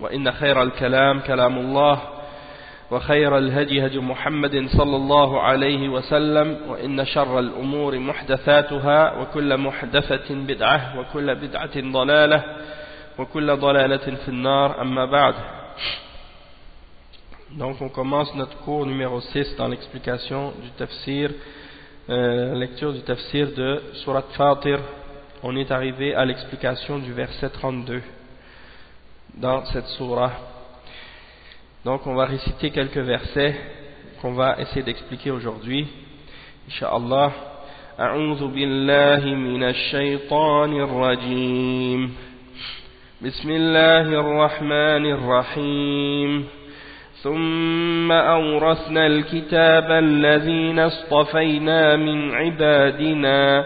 وإن خير الكلام كلام الله وخير الهدي هدي محمد صلى الله عليه وسلم وإن شر الأمور محدثاتها وكل محدثة بدعة وكل بدعة ضلالة وكل ضلالة في النار أما بعد Donc on commence notre cours numéro 6 dans l'explication du tafsir, euh, lecture du tafsir de Surat Fatir. On est arrivé à l'explication du verset 32 dans cette surah. Donc on va réciter quelques versets qu'on va essayer d'expliquer aujourd'hui. Inch'Allah. أعوذ بالله من الشيطان الرجيم بسم الله الرحمن الرحيم ثم أورثنا الكتاب الذين اصطفينا من عبادنا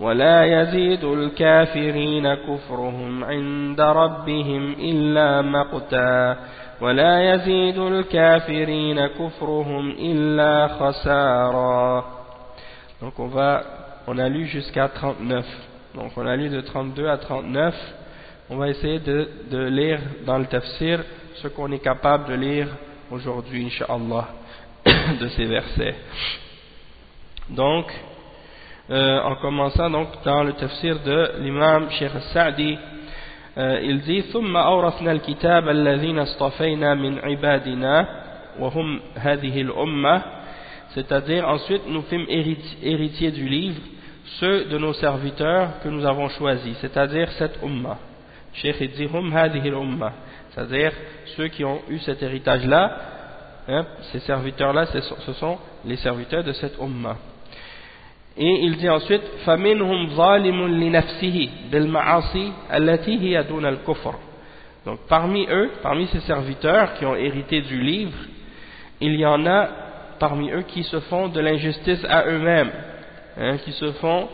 ولا يزيد الكافرين كفرهم عند ربهم إلا مقتا ولا يزيد الكافرين كفرهم إلا خسارا Donc on va, on a lu jusqu'à 39. Donc on a lu de 32 à 39. On va essayer de, de lire dans le tafsir ce qu'on est capable de lire aujourd'hui, Inch'Allah, de ces versets. Donc, euh, en commençant donc dans le tafsir de l'imam Sheikh Sa'di, euh, il dit ثم أورثنا الكتاب الذين اصطفينا من عبادنا وهم هذه الأمة c'est-à-dire ensuite nous fîmes héritiers du livre ceux de nos serviteurs que nous avons choisis c'est-à-dire cette umma Cheikh dit hum hadhihi umma c'est-à-dire ceux qui ont eu cet héritage-là, hein, ces serviteurs-là, ce sont les serviteurs de cette umma. Et il dit ensuite فَمِنْهُمْ ظَالِمٌ لِنَفْسِهِ بِالْمَعَاصِي التي هي دون الكفر Donc parmi eux, parmi ces serviteurs qui ont hérité du livre, il y en a parmi eux qui se font de l'injustice à eux-mêmes, hein, qui se font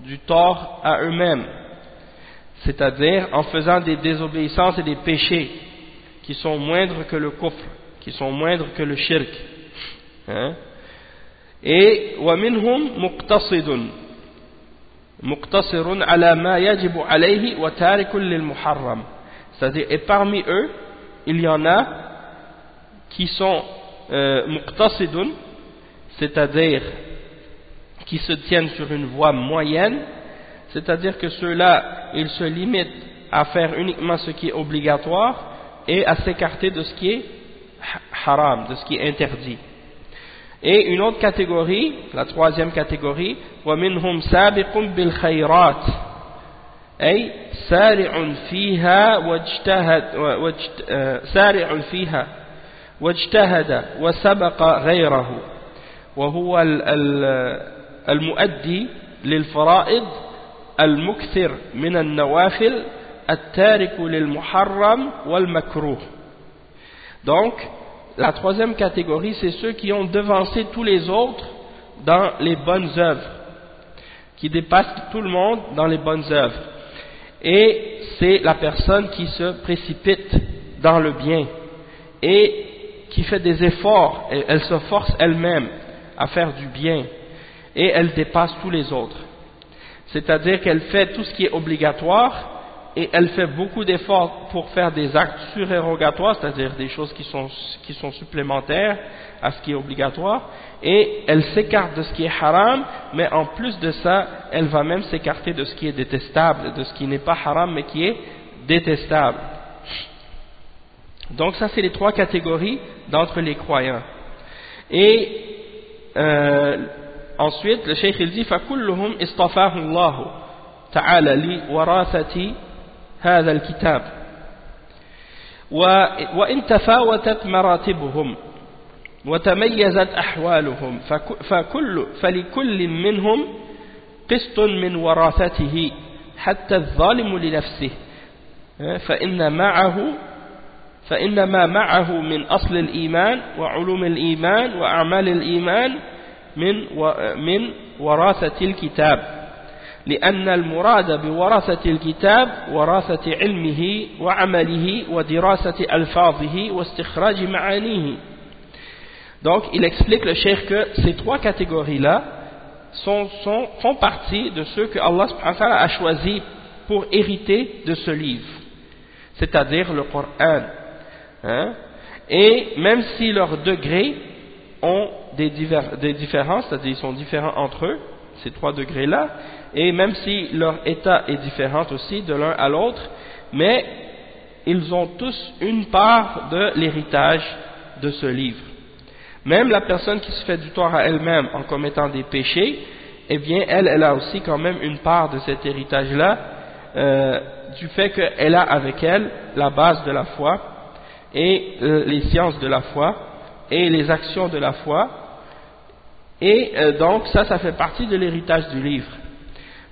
du tort à eux-mêmes, c'est-à-dire en faisant des désobéissances et des péchés qui sont moindres que le kufr, qui sont moindres que le shirk. Hein. Et وَمِنْهُمْ مُقْتَصِدٌ مُقْتَصِرٌ عَلَى مَا يَجِبُ عَلَيْهِ وَتَارِكٌ لِلْمُحَرَّمِ C'est-à-dire, et parmi eux, il y en a qui sont euh, muqtasidun, c'est-à-dire qui se tiennent sur une voie moyenne, c'est-à-dire que ceux-là, ils se limitent à faire uniquement ce qui est obligatoire et à s'écarter de ce qui est haram, de ce qui est interdit. Et une autre catégorie, la troisième catégorie, وَمِنْهُمْ سَابِقٌ بِالْخَيْرَاتِ أي سارع فيها واجتهد سارع فيها واجتهد وسبق غيره وهو المؤدي للفرائض المكثر من النوافل التارك للمحرم والمكروه donc la troisième catégorie c'est ceux qui ont devancé tous les autres dans les bonnes œuvres qui dépassent tout le monde dans les bonnes œuvres et c'est la personne qui se précipite dans le bien et qui fait des efforts, et elle se force elle-même à faire du bien et elle dépasse tous les autres. C'est-à-dire qu'elle fait tout ce qui est obligatoire et elle fait beaucoup d'efforts pour faire des actes surérogatoires, c'est-à-dire des choses qui sont, qui sont supplémentaires à ce qui est obligatoire, et elle s'écarte de ce qui est haram, mais en plus de ça, elle va même s'écarter de ce qui est détestable, de ce qui n'est pas haram mais qui est détestable. Donc ça c'est les trois catégories d'entre les croyants. Et euh, ensuite le cheikh il dit فَكُلُّهُمْ إِصْطَفَاهُ اللَّهُ تعالى لوراثة هذا الكتاب. وإن تفاوتت مراتبهم وتميزت أحوالهم فكل فلكل منهم قسط من وراثته حتى الظالم لنفسه. فإن معه فإن ما معه من أصل الإيمان وعلوم الإيمان وأعمال الإيمان من من وراثة الكتاب. لأن المراد بوراثة الكتاب وراثة علمه وعمله ودراسة ألفاظه واستخراج معانيه Donc, il explique le cheikh que ces trois catégories-là sont, sont, font partie de ceux que Allah a choisi pour hériter de ce livre, c'est-à-dire le Coran. Hein? Et même si leurs degrés ont des, des différences, c'est-à-dire ils sont différents entre eux, ces trois degrés-là, et même si leur état est différent aussi de l'un à l'autre, mais ils ont tous une part de l'héritage de ce livre. Même la personne qui se fait du tort à elle-même en commettant des péchés, eh bien, elle, elle a aussi quand même une part de cet héritage-là, euh, du fait qu'elle a avec elle la base de la foi, et euh, les sciences de la foi et les actions de la foi et euh, donc ça ça fait partie de l'héritage du livre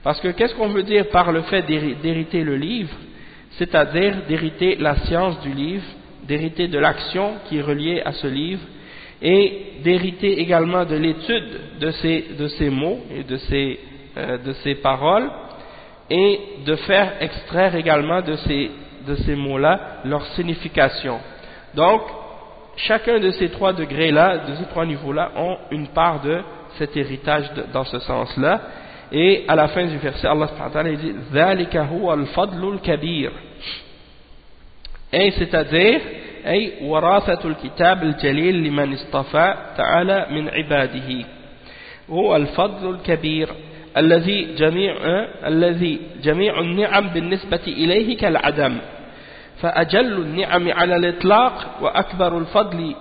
parce que qu'est-ce qu'on veut dire par le fait d'hériter le livre? C'est-à-dire d'hériter la science du livre d'hériter de l'action qui est reliée à ce livre et d'hériter également de l'étude de ces, mots et de ces, euh, de ces paroles et de faire extraire également de ces, de ces mots-là leur signification donc, chacun de ces trois degrés-là, de ces trois niveaux-là, ont une part de cet héritage dans ce sens-là. Et à la fin du verset, Allah dit ذَلِكَ هُوَ الْفَضْلُ الْكَبِيرُ Et c'est-à-dire, أي وراثة الكتاب الجليل لمن اصطفى تعالى من عباده هو الفضل الكبير الذي جميع الذي جميع النعم بالنسبة إليه كالعدم فأجل النعم على الإطلاق وأكبر الفضل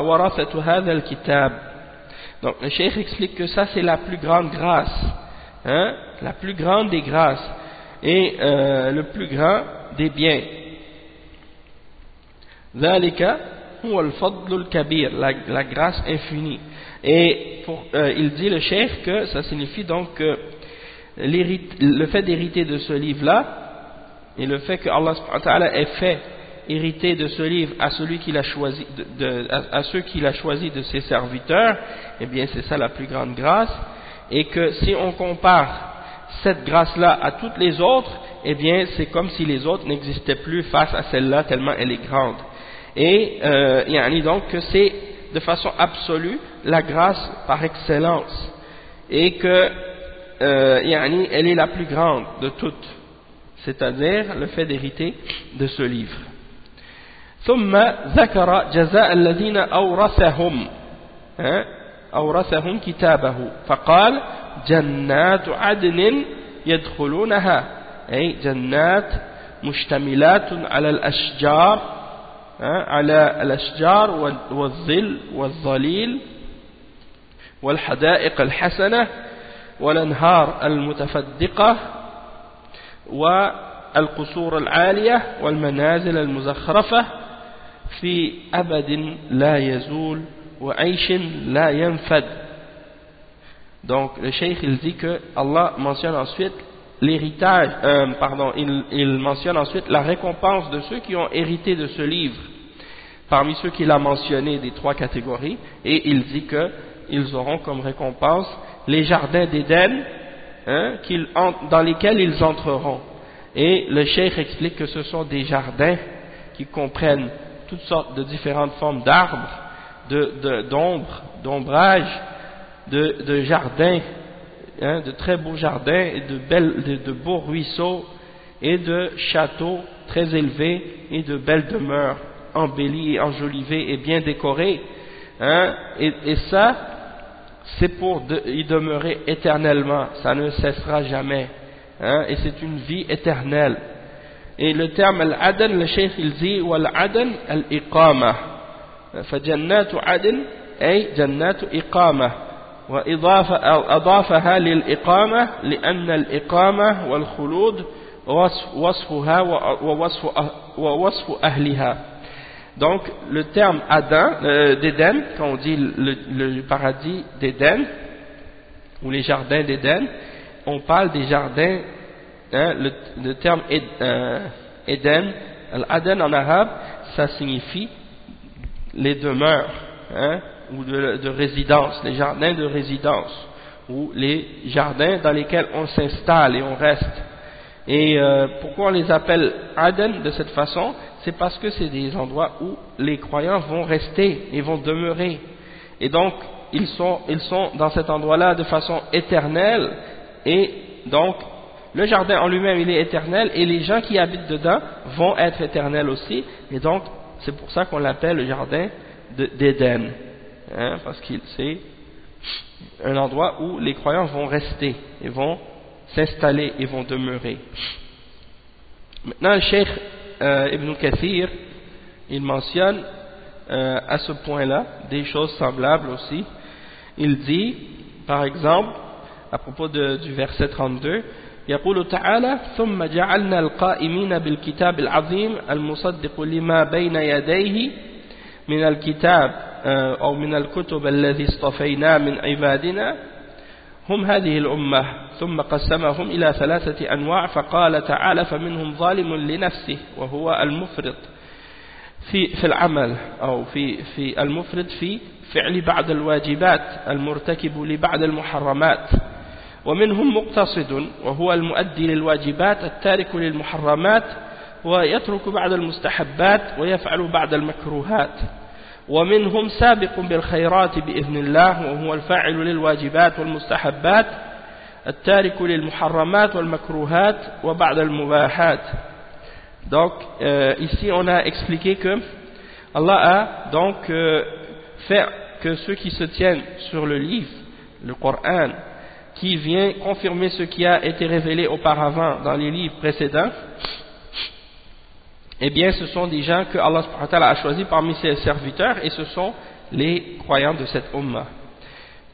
ورثة هذا الكتاب donc le cheikh explique que ça c'est la plus grande grâce hein, la plus grande des grâces et euh, le plus grand des biens. ذلك هو الفضل الكبير la, la grâce infinie et pour, euh, il dit le chef que ça signifie donc que le fait d'hériter de ce livre là et le fait que Allah ait fait hériter de ce livre à celui qu'il a choisi de, de, à, à, ceux qu'il a choisi de ses serviteurs eh bien c'est ça la plus grande grâce et que si on compare cette grâce-là à toutes les autres, eh bien, c'est comme si les autres n'existaient plus face à celle-là, tellement elle est grande. Et, euh, yani donc, que c'est de façon absolue la grâce par excellence. Et que, euh, yani, elle est la plus grande de toutes. C'est-à-dire le fait d'hériter de ce livre. ثم ذكر جزاء الذين أورثهم أورثهم كتابه. فقال جنات عدن يدخلونها. أي جنات مشتملات على الأشجار على الأشجار والظل والظليل والحدائق الحسنة والأنهار المتفدقة والقصور العالية والمنازل المزخرفة. في أبد لا يزول Donc le cheikh il dit que Allah mentionne ensuite l'héritage, euh, pardon, il, mentionne ensuite la récompense de ceux qui ont hérité de ce livre, parmi ceux qu'il a mentionné des trois catégories, et il dit que ils auront comme récompense les jardins d'Éden hein, dans lesquels ils entreront. Et le cheikh explique que ce sont des jardins qui comprennent toutes sortes de différentes formes d'arbres, d'ombre, d'ombrage, de, de jardins, hein, de très beaux jardins et de, belles, de, beaux ruisseaux et de châteaux très élevés et de belles demeures embellies et enjolivées et bien décorées. Hein, et, et, ça, c'est pour y demeurer éternellement, ça ne cessera jamais. Hein, et c'est une vie éternelle. Et le terme al-adan, le cheikh il dit, wal-adan al-iqama. فجنات عدن أي جنات إقامة وإضافة أضافها للإقامة لأن الإقامة والخلود وصفها ووصف, ووصف أهلها donc le terme Adam, euh, d'Éden, quand on dit le, le paradis d'Éden ou les jardins d'Éden, on parle des jardins, hein, le, le, terme euh, Éden, Al-Aden en arabe, ça signifie les demeures, hein, ou de, de résidence, les jardins de résidence, ou les jardins dans lesquels on s'installe et on reste. Et euh, pourquoi on les appelle Aden de cette façon? C'est parce que c'est des endroits où les croyants vont rester et vont demeurer. Et donc, ils sont, ils sont dans cet endroit-là de façon éternelle. Et donc, le jardin en lui-même, il est éternel. Et les gens qui habitent dedans vont être éternels aussi. Et donc, c'est pour ça qu'on l'appelle le jardin d'Éden hein, parce qu'il c'est un endroit où les croyants vont rester et vont s'installer et vont demeurer. Maintenant, le Cheikh euh, Ibn Kathir, il mentionne euh, à ce point-là des choses semblables aussi. Il dit, par exemple, à propos du verset 32, يقول تعالى ثم جعلنا القائمين بالكتاب العظيم المصدق لما بين يديه من الكتاب أو من الكتب الذي اصطفينا من عبادنا. هم هذه الأمة. ثم قسمهم إلى ثلاثة أنواع فقال تعالى فمنهم ظالم لنفسه وهو المفرط في, في العمل أو في, في المفرط في فعل بعض الواجبات المرتكب لبعض المحرمات. ومنهم مقتصد وهو المؤدي للواجبات التارك للمحرمات ويترك بعض المستحبات ويفعل بعض المكروهات. ومنهم سابق بالخيرات بإذن الله وهو الفاعل للواجبات والمستحبات التارك للمحرمات والمكروهات وبعد المباحات. Donc euh, ici on a expliqué que Allah a donc euh, fait que ceux qui se tiennent sur le livre le Coran qui vient confirmer ce qui a été révélé auparavant dans les livres précédents eh bien ce sont des gens que Allah a choisi parmi ses serviteurs et ce sont les croyants de cette umma.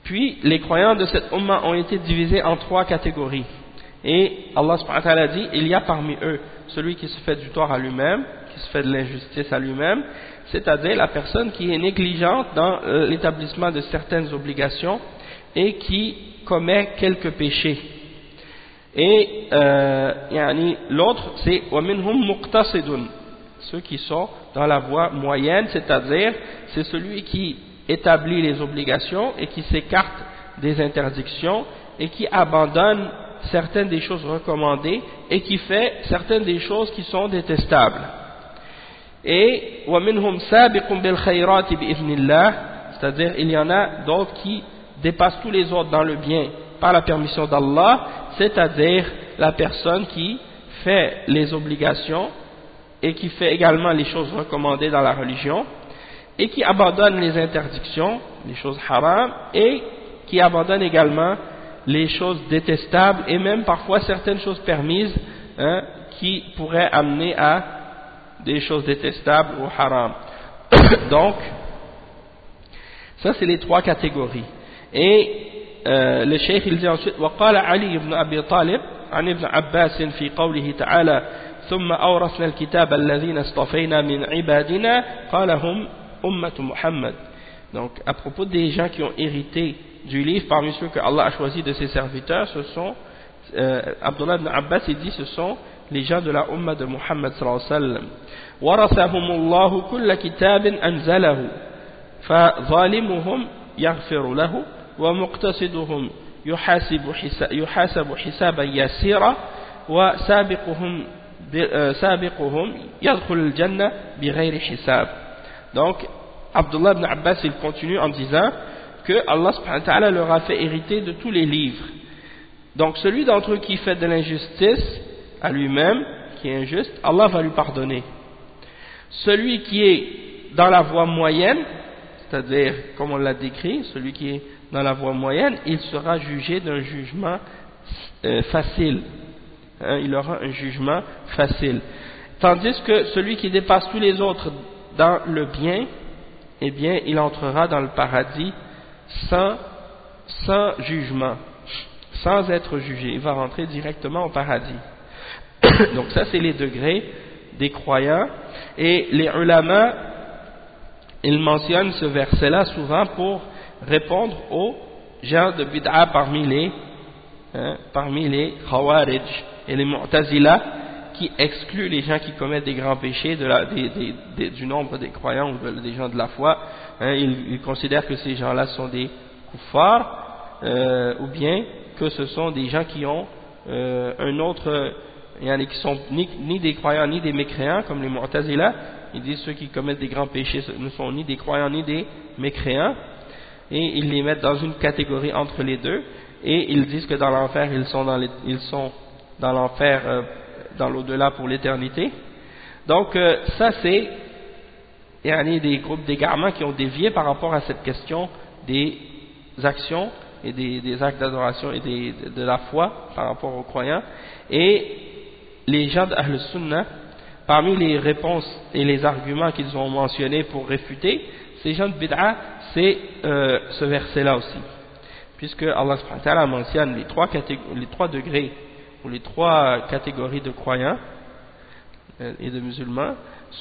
Puis les croyants de cette umma ont été divisés en trois catégories. Et Allah ta'ala dit, il y a parmi eux celui qui se fait du tort à lui-même, qui se fait de l'injustice à lui-même, c'est-à-dire la personne qui est négligente dans euh, l'établissement de certaines obligations et qui commet quelques péchés. Et euh, l'autre, c'est ceux qui sont dans la voie moyenne, c'est-à-dire c'est celui qui établit les obligations et qui s'écarte des interdictions et qui abandonne certaines des choses recommandées et qui fait certaines des choses qui sont détestables. Et c'est-à-dire il y en a d'autres qui dépassent tous les autres dans le bien par la permission d'Allah, c'est-à-dire la personne qui fait les obligations et qui fait également les choses recommandées dans la religion et qui abandonne les interdictions, les choses haram et qui abandonne également les choses détestables et même parfois certaines choses permises hein, qui pourraient amener à des choses détestables ou haram. Donc, ça c'est les trois catégories. Et euh, le cheikh il dit ensuite وقال علي بن أبي طالب عن ابن عباس في قوله تعالى ثم أورثنا الكتاب الذين اصطفينا من عبادنا قال هم أمة محمد donc à propos des gens qui ont hérité du livre parmi ceux que Allah a choisi de ses serviteurs, ce sont, euh, Abdullah ibn Abbas il dit ce sont les gens de la Ummah de Muhammad sallallahu alayhi wa sallam. ورثهم الله كل كتاب أنزله فظالمهم يغفر له ومقتصدهم يحاسب, حساب يحاسب حسابا يسيرا وسابقهم سابقهم يدخل الجنة بغير حساب donc Abdullah ibn Abbas il continue en disant que Allah subhanahu wa ta'ala leur a fait hériter de tous les livres. Donc celui d'entre eux qui fait de l'injustice à lui-même, qui est injuste, Allah va lui pardonner. Celui qui est dans la voie moyenne, c'est-à-dire, comme on l'a décrit, celui qui est dans la voie moyenne, il sera jugé d'un jugement euh, facile. Hein, il aura un jugement facile. Tandis que celui qui dépasse tous les autres dans le bien, eh bien, il entrera dans le paradis sans, sans jugement, sans être jugé. Il va rentrer directement au paradis. Donc ça, c'est les degrés des croyants. Et les ulama, ils mentionnent ce verset-là souvent pour répondre aux gens de bid'a parmi les, hein, parmi les khawarij et les mu'tazila qui excluent les gens qui commettent des grands péchés du nombre des croyants ou des gens de la foi hein, ils, considèrent que ces gens-là sont des kuffars euh, ou bien que ce sont des gens qui ont euh, un autre qui sont ni, ni, des croyants ni des mécréants comme les Mu'tazila. Ils disent ceux qui commettent des grands péchés ne sont ni des croyants ni des mécréants et ils les mettent dans une catégorie entre les deux et ils disent que dans l'enfer ils sont dans ils sont dans l'enfer euh, dans l'au-delà pour l'éternité donc euh, ça c'est il y a des groupes d'égarements qui ont dévié par rapport à cette question des actions et des, actes d'adoration et de, la foi par rapport aux croyants. Et les gens d'Ahl Sunnah, parmi les réponses et les arguments qu'ils ont mentionnés pour réfuter, ces gens de Bid'a, c'est euh, ce verset-là aussi. Puisque Allah mentionne les trois, les trois degrés ou les trois catégories de croyants euh, et de musulmans,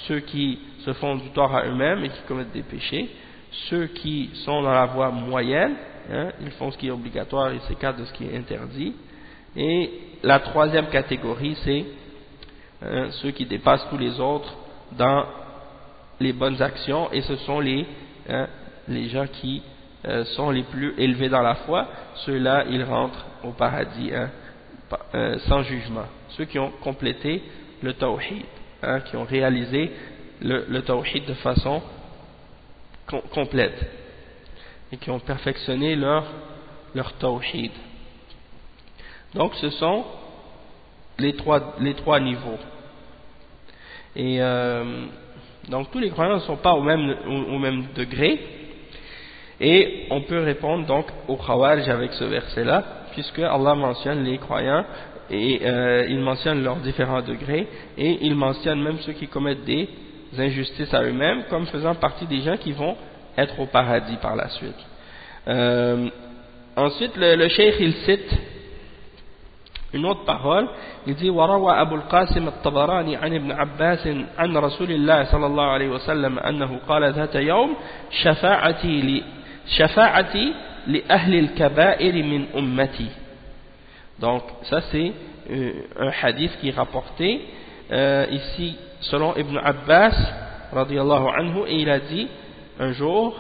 ceux qui se font du tort à eux-mêmes et qui commettent des péchés, ceux qui sont dans la voie moyenne, hein, ils font ce qui est obligatoire et s'écartent de ce qui est interdit, et la troisième catégorie, c'est hein, ceux qui dépassent tous les autres dans les bonnes actions, et ce sont les, hein, les gens qui euh, sont les plus élevés dans la foi, ceux-là, ils rentrent au paradis euh, sans jugement, ceux qui ont complété le tawhid. Hein, qui ont réalisé le, le de façon complète et qui ont perfectionné leur, leur tawhid. Donc ce sont les trois, les trois niveaux. Et euh, donc tous les croyants ne sont pas au même, au, même degré. Et on peut répondre donc au Khawarij avec ce verset-là, puisque Allah mentionne les croyants et euh, il mentionne leurs différents degrés et il mentionne même ceux qui commettent des injustices à eux-mêmes comme faisant partie des gens qui vont être au paradis par la suite. Euh, ensuite, le, le cheikh il cite une autre parole, il dit وروى أبو القاسم الطبراني عن ابن عباس عن رسول الله صلى الله عليه وسلم أنه قال ذات يوم شفاعتي لي شفاعتي لأهل الكبائر من أمتي donc ça c'est euh, un hadith qui est rapporté euh, ici selon Ibn Abbas radiallahu anhu et il a dit un jour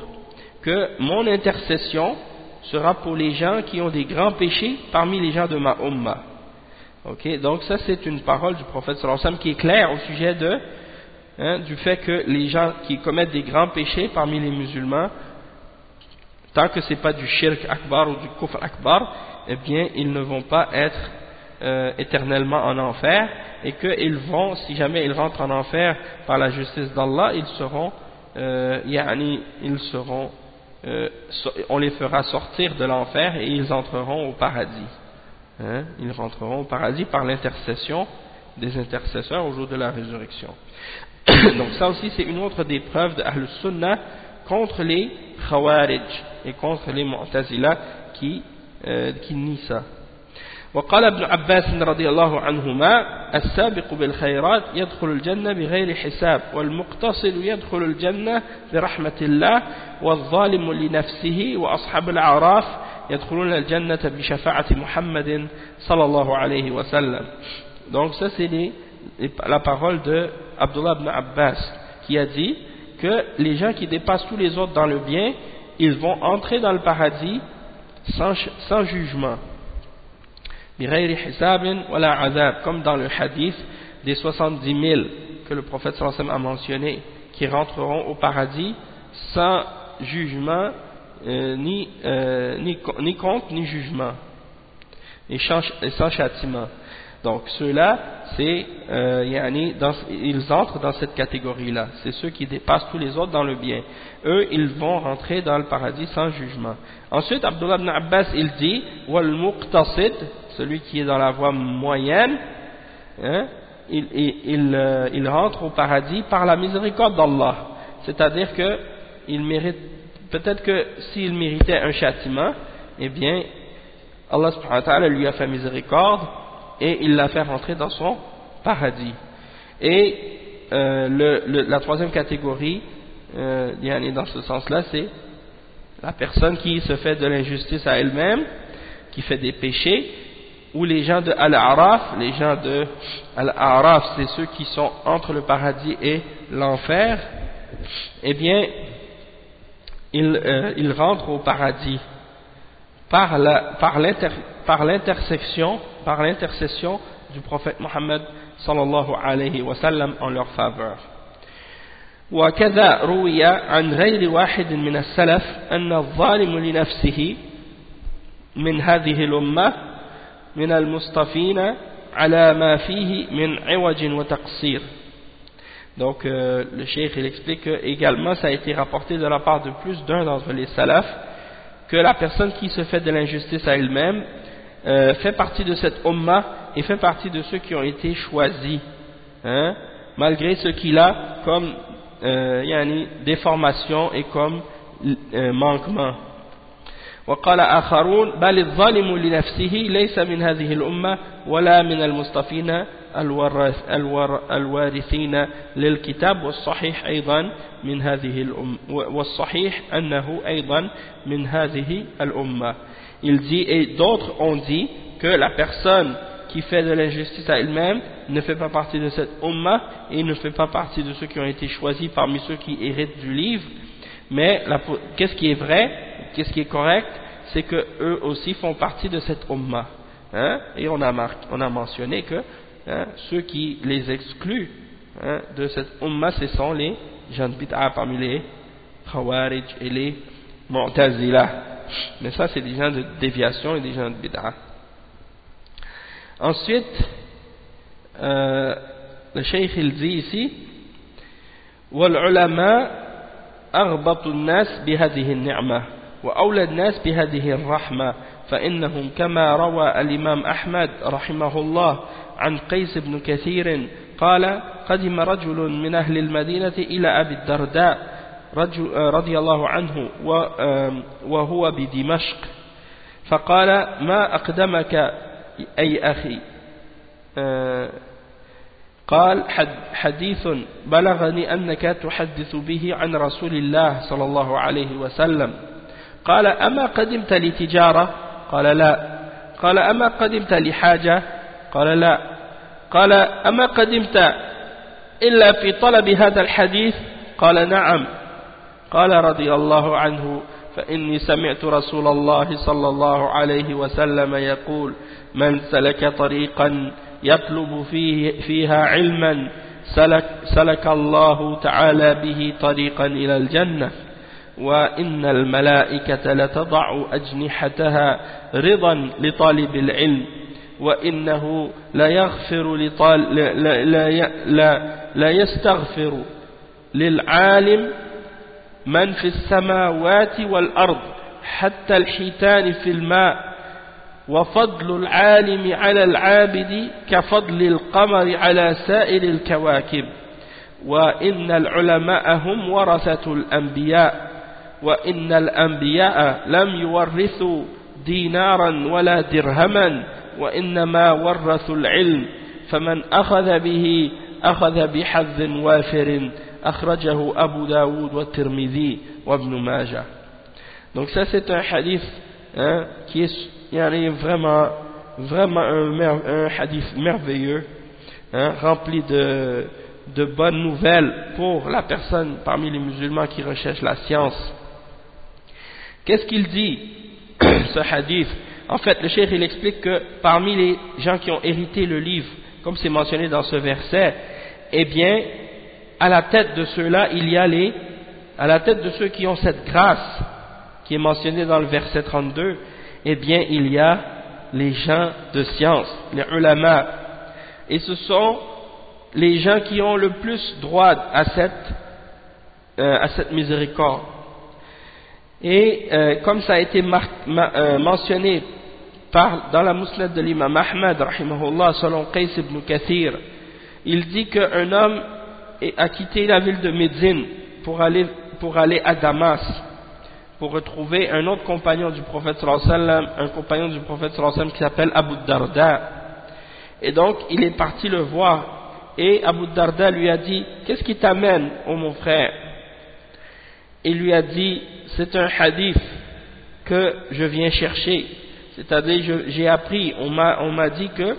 que mon intercession sera pour les gens qui ont des grands péchés parmi les gens de ma ummah Ok, donc ça c'est une parole du prophète sallallahu qui est claire au sujet de, hein, du fait que les gens qui commettent des grands péchés parmi les musulmans, tant que ce n'est pas du shirk akbar ou du kufr akbar, eh bien ils ne vont pas être euh, éternellement en enfer et qu'ils vont, si jamais ils rentrent en enfer par la justice d'Allah, ils seront, euh, ils seront, euh, on les fera sortir de l'enfer et ils entreront au paradis. Hein, ils rentreront au paradis par l'intercession des intercesseurs au jour de la résurrection. Donc ça aussi c'est une autre des preuves de Ahl Sunnah contre les Khawarij et contre les Mu'tazila qui, euh, qui nient ça. وقال ابن عباس رضي الله عنهما السابق بالخيرات يدخل الجنة بغير حساب والمقتصد يدخل الجنة برحمة الله والظالم لنفسه وأصحاب الأعراف يدخلون الجنة بشفاعة محمد صلى الله عليه وسلم donc ça c'est la parole de Abdullah ibn Abbas qui a dit que les gens qui dépassent tous les autres dans le bien ils vont entrer dans le paradis sans, sans jugement comme dans le hadith des 70 000 que le prophète sallallahu a mentionné qui rentreront au paradis sans jugement euh, ni, euh, ni, ni, compte ni jugement. Et, sans châtiment. Donc ceux-là c'est euh, ils entrent dans cette catégorie là c'est ceux qui dépassent tous les autres dans le bien. Eux ils vont rentrer dans le paradis sans jugement. Ensuite Abdullah ibn Abbas il dit wal muqtasid celui qui est dans la voie moyenne hein, il, il, euh, il rentre au paradis par la miséricorde d'Allah. C'est-à-dire que il mérite peut-être que s'il méritait un châtiment, eh bien, Allah subhanahu wa lui a fait miséricorde et il l'a fait rentrer dans son paradis. Et euh, le, la troisième catégorie, euh, dans ce sens-là, c'est la personne qui se fait de l'injustice à elle-même, qui fait des péchés, ou les gens de Al-Araf, les gens de Al-Araf, c'est ceux qui sont entre le paradis et l'enfer, eh bien, il, euh, il rentre au paradis par l'intersection par l'intercession du prophète Mohammed sallallahu alayhi wa sallam en leur faveur. وكذا روي عن غير واحد من السلف أن الظالم لنفسه من هذه الأمة من المصطفين على ما فيه من عوج وتقصير donc euh, le cheikh il explique que également ça a été rapporté de la part de plus d'un d'entre les salafs que la personne qui se fait de l'injustice à elle-même euh, fait partie de cette umma et fait partie de ceux qui ont été choisis hein, malgré ce qu'il a comme euh, yani, déformation et comme euh, manquement وقال آخرون بل الظالم لنفسه ليس من هذه الأمة ولا من المصطفين الوارثين للكتاب والصحيح أيضا من هذه الأمة والصحيح أنه أيضا من هذه الأمة il dit et d'autres ont dit que la personne qui fait de l'injustice à elle-même ne fait pas partie de cette umma et ne fait pas partie de ceux qui ont été choisis parmi ceux qui héritent du livre mais qu'est-ce qui est vrai qu'est-ce qui est correct c'est que eux aussi font partie de cette umma hein? et on a, on a mentionné que hein, ceux qui les excluent hein, de cette umma, ce sont les gens de bid'a parmi les khawarij et les mu'tazila. Mais ça, c'est des gens de déviation et des gens de bid'a. Ensuite, euh, le cheikh il dit ici, والعلماء أغبط الناس بهذه النعمة وأولى الناس بهذه الرحمة فإنهم كما روى الإمام أحمد رحمه الله عن قيس بن كثير قال قدم رجل من أهل المدينة إلى أبي الدرداء رضي الله عنه وهو بدمشق فقال ما أقدمك أي أخي؟ قال حديث بلغني أنك تحدث به عن رسول الله صلى الله عليه وسلم. قال أما قدمت لتجارة؟ قال لا. قال أما قدمت لحاجة؟ قال لا. قال أما قدمت إلا في طلب هذا الحديث؟ قال نعم. قال رضي الله عنه فإني سمعت رسول الله صلى الله عليه وسلم يقول من سلك طريقا يطلب فيه فيها علما سلك, سلك الله تعالى به طريقا إلى الجنة. وإن الملائكة لتضع أجنحتها رضا لطالب العلم وإنه لا يغفر لطال لا, لا, لا, لا يستغفر للعالم من في السماوات والأرض حتى الحيتان في الماء. وفضل العالم على العابد كفضل القمر على سائر الكواكب. وإن العلماء هم ورثة الأنبياء. وإن الأنبياء لم يورثوا دينارا ولا درهما وإنما ورثوا العلم فمن أخذ به أخذ بحظ وافر أخرجه أبو داود والترمذي وابن ماجه Donc ça c'est un hadith hein, qui est yani, vraiment, vraiment un, un hadith merveilleux, hein, rempli de, de bonnes nouvelles pour la personne parmi les musulmans qui recherchent la science. Qu'est-ce qu'il dit, ce hadith? En fait, le cheikh il explique que parmi les gens qui ont hérité le livre, comme c'est mentionné dans ce verset, eh bien, à la tête de ceux-là, il y a les, à la tête de ceux qui ont cette grâce, qui est mentionnée dans le verset 32, eh bien, il y a les gens de science, les ulama. Et ce sont les gens qui ont le plus droit à cette, euh, à cette miséricorde. Et euh, comme ça a été euh, mentionné dans la mousselette de l'imam Ahmad, selon Qais ibn Kathir, il dit qu'un homme a quitté la ville de Médine pour aller, pour aller à Damas, pour retrouver un autre compagnon du prophète sallam, un compagnon du prophète sallam qui s'appelle Abu Darda. Et donc, il est parti le voir, et Abu Darda lui a dit, qu'est-ce qui t'amène, oh mon frère? Il lui a dit, c'est un hadith que je viens chercher. C'est-à-dire, j'ai appris, on m'a dit que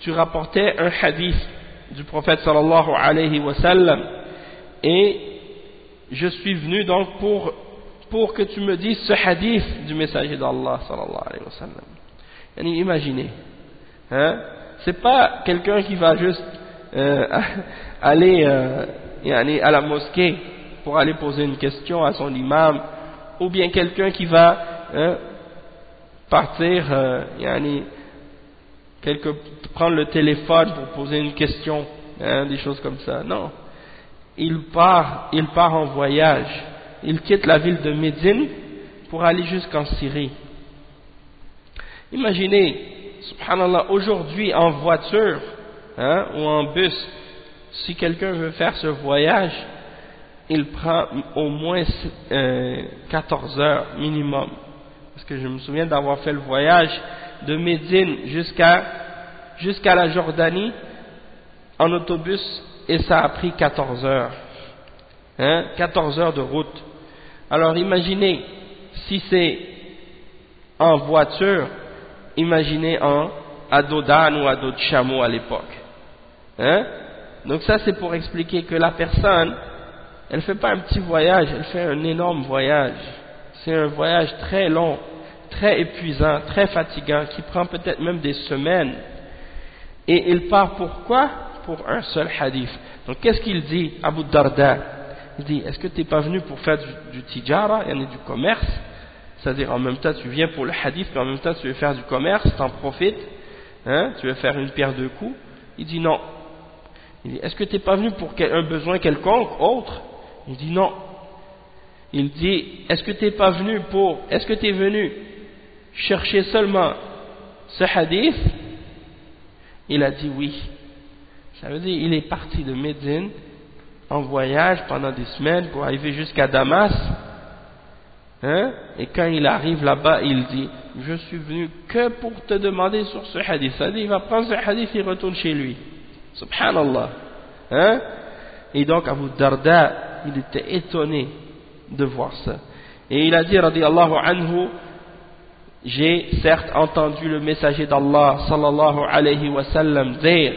tu rapportais un hadith du prophète sallallahu alayhi wa sallam et je suis venu donc pour, pour que tu me dises ce hadith du messager d'Allah sallallahu alayhi wa sallam. Imaginez, hein? c'est pas quelqu'un qui va juste euh, aller euh, à la mosquée pour aller poser une question à son imam ou bien quelqu'un qui va hein, partir euh, quelque, prendre le téléphone pour poser une question, hein, des choses comme ça. Non. Il part, il part en voyage. Il quitte la ville de Médine pour aller jusqu'en Syrie. Imaginez, subhanallah, aujourd'hui en voiture hein, ou en bus, si quelqu'un veut faire ce voyage, il prend au moins 14 euh, heures minimum. Parce que je me souviens d'avoir fait le voyage de Médine jusqu'à jusqu'à la Jordanie en autobus et ça a pris 14 heures. Hein, 14 heures de route. Alors imaginez, si c'est en voiture, imaginez en à ou à dos de chameau à l'époque. Hein? Donc ça c'est pour expliquer que la personne, elle ne fait pas un petit voyage, elle fait un énorme voyage. C'est un voyage très long très épuisant, très fatigant, qui prend peut-être même des semaines. Et il part pourquoi Pour un seul hadith. Donc qu'est-ce qu'il dit, Abu Darda? Il dit, est-ce que tu n'es pas venu pour faire du, tijara, il y du commerce? C'est-à-dire en même temps tu viens pour le hadith, mais en même temps tu veux faire du commerce, tu en profites, hein, tu veux faire une pierre deux coups? Il dit non. Il dit, est-ce que tu n'es pas venu pour un besoin quelconque, autre? Il dit non. Il dit, est-ce que tu n'es pas venu pour, est-ce que tu es venu chercher seulement ce hadith? Il a dit oui. Ça veut dire il est parti de Médine en voyage pendant des semaines pour arriver jusqu'à Damas. Hein? Et quand il arrive là-bas, il dit je suis venu que pour te demander sur ce hadith. Ça dit, il va prendre ce hadith et il retourne chez lui. Subhanallah. Hein? Et donc Abu Darda, il était étonné de voir ça. Et il a dit, radiallahu anhu, j'ai certes entendu le messager d'Allah, sallallahu alayhi wa sallam, dire,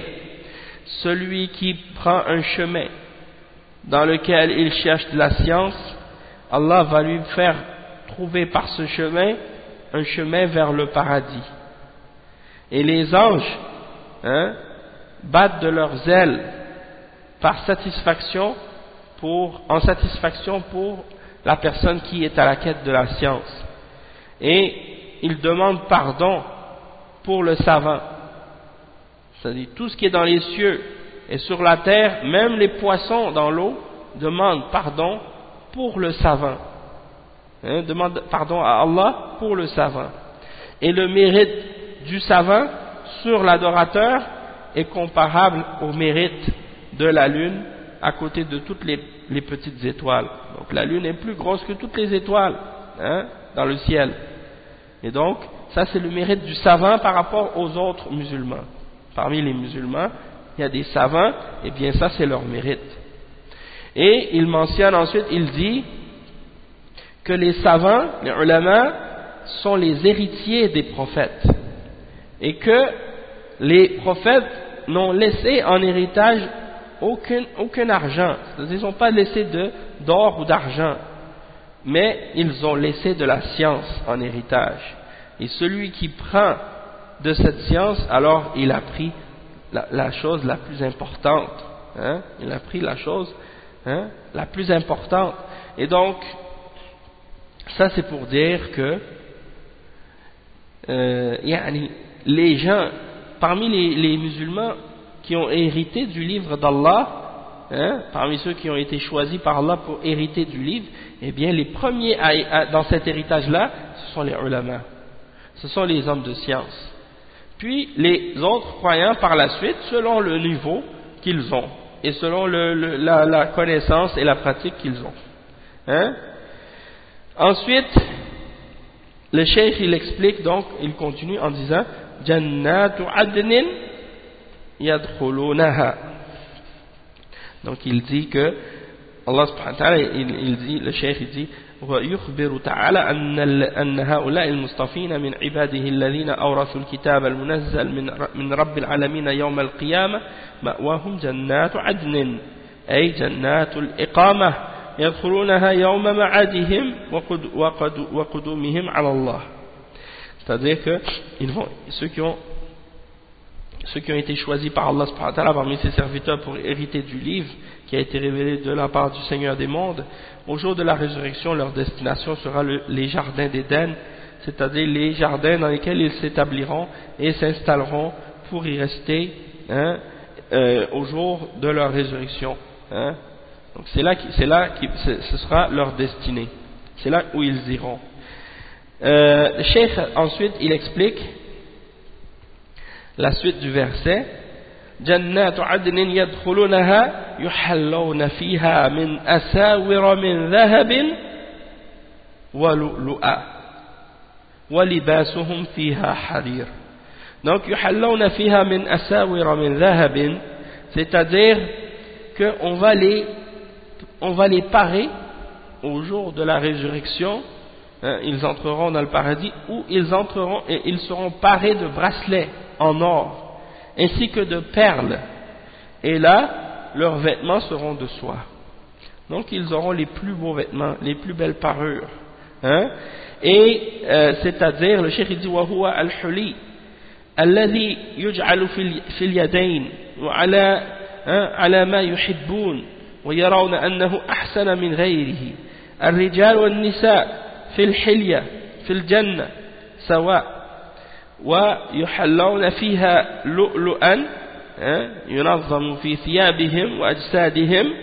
celui qui prend un chemin dans lequel il cherche de la science, Allah va lui faire trouver par ce chemin un chemin vers le paradis. Et les anges hein, battent de leurs ailes par satisfaction pour, en satisfaction pour la personne qui est à la quête de la science. Et ils demandent pardon pour le savant. C'est-à-dire tout ce qui est dans les cieux et sur la terre, même les poissons dans l'eau, demandent pardon pour le savant. Hein, demande pardon à Allah pour le savant. Et le mérite du savant sur l'adorateur est comparable au mérite de la lune à côté de toutes les, petites étoiles. Donc la lune est plus grosse que toutes les étoiles hein, dans le ciel. Et donc, ça c'est le mérite du savant par rapport aux autres musulmans. Parmi les musulmans, il y a des savants, et bien ça c'est leur mérite. Et il mentionne ensuite, il dit, que les savants, les ulama, sont les héritiers des prophètes et que les prophètes n'ont laissé en héritage aucun, aucun argent, ils n'ont pas laissé d'or ou d'argent, mais ils ont laissé de la science en héritage. Et celui qui prend de cette science, alors il a pris la, chose la plus importante. Hein? Il a pris la chose hein, la plus importante. Et donc, ça, c'est pour dire que euh, les gens, parmi les, musulmans qui ont hérité du livre d'Allah, hein, parmi ceux qui ont été choisis par Allah pour hériter du livre, eh bien, les premiers dans cet héritage-là, ce sont les ulama. Ce sont les hommes de science. Puis, les autres croyants par la suite, selon le niveau qu'ils ont et selon la, connaissance et la pratique qu'ils ont. Hein Ensuite, le cheikh il explique donc, il continue en disant Jannatu adnin yadkhulunaha. Donc il dit que Allah subhanahu wa ta'ala il, dit le cheikh il dit ويخبر تعالى أن أن هؤلاء المصطفين من عباده الذين أورثوا الكتاب المنزل من من رب العالمين يوم القيامة مأواهم جنات عدن أي جنات الإقامة يدخلونها يوم معادهم وقدومهم على الله c'est-à-dire que ils vont, ceux qui ont ceux qui ont été choisis par Allah parmi ses serviteurs pour hériter du livre qui a été révélé de la part du Seigneur des mondes, au jour de la résurrection, leur destination sera le, les jardins d'Éden, c'est-à-dire les jardins dans lesquels ils s'établiront et s'installeront pour y rester hein, euh, au jour de leur résurrection. Hein. Donc c'est là, c'est là ce sera leur destinée. C'est là où ils iront. Euh, le ensuite il explique la suite du verset جنات عدن يدخلونها يحلون فيها من أساور من ذهب ولؤلؤا ولباسهم فيها حرير donc يحلون فيها من أساور من ذهب c'est-à-dire qu'on va les on va les parer au jour de la résurrection, hein, ils entreront dans le paradis, où ils entreront et ils seront parés de bracelets en or, ainsi que de perles. Et là, leurs vêtements seront de soie. Donc ils auront les plus beaux vêtements, les plus belles parures. Hein. Et euh, c'est-à-dire, le cheikh dit وهو الحلي الذي يجعل في اليدين وعلى على ما يحبون ويرون أنه أحسن من غيره الرجال والنساء في الحلية في الجنة سواء ويحلون فيها لؤلؤا ينظم في ثيابهم وأجسادهم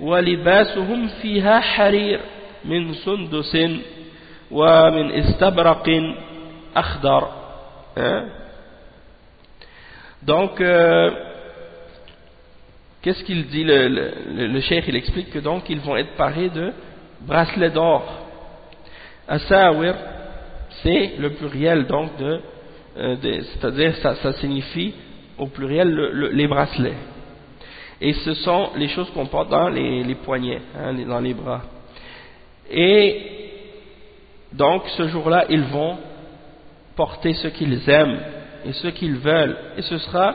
ولباسهم فيها حرير من سندس ومن استبرق أخضر donc euh, Qu'est-ce qu'il dit le, le, le, cheikh Il explique que donc ils vont être parés de bracelets d'or. Asawir, c'est le pluriel donc de, euh, c'est-à-dire ça, signifie au pluriel les bracelets. Et ce sont les choses qu'on porte dans les, poignets, hein, dans les bras. Et donc ce jour-là, ils vont porter ce qu'ils aiment et ce qu'ils veulent. Et ce sera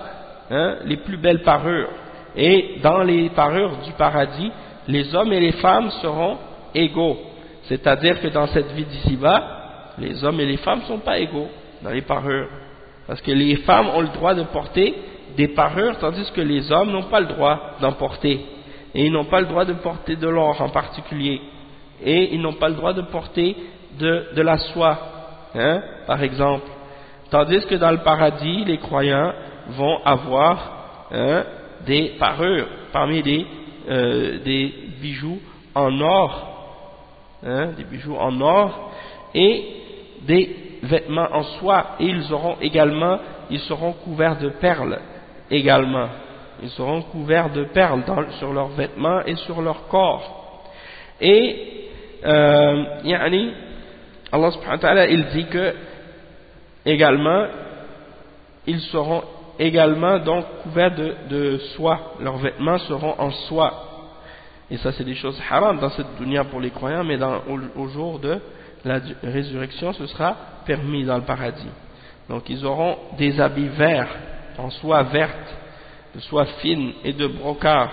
hein, les plus belles parures. Et dans les parures du paradis, les hommes et les femmes seront égaux. C'est-à-dire que dans cette vie d'ici-bas, les hommes et les femmes ne sont pas égaux dans les parures. Parce que les femmes ont le droit de porter des parures, tandis que les hommes n'ont pas le droit d'en porter. Et ils n'ont pas le droit de porter de l'or en particulier. Et ils n'ont pas le droit de porter de, la soie, hein, par exemple. Tandis que dans le paradis, les croyants vont avoir hein, des parures, parmi euh, des bijoux en or, hein, des bijoux en or, et des vêtements en soie, et ils auront également, ils seront couverts de perles également. Ils seront couverts de perles sur leurs vêtements et sur leur corps. Et, euh, yani, Allah subhanahu wa ta'ala, il dit que, également, ils seront également donc couverts de, de soie. Leurs vêtements seront en soie. Et ça, c'est des choses haram dans cette dunya pour les croyants, mais au jour de la résurrection, ce sera permis dans le paradis. Donc ils auront des habits verts, en soie verte, de soie fine et de brocart,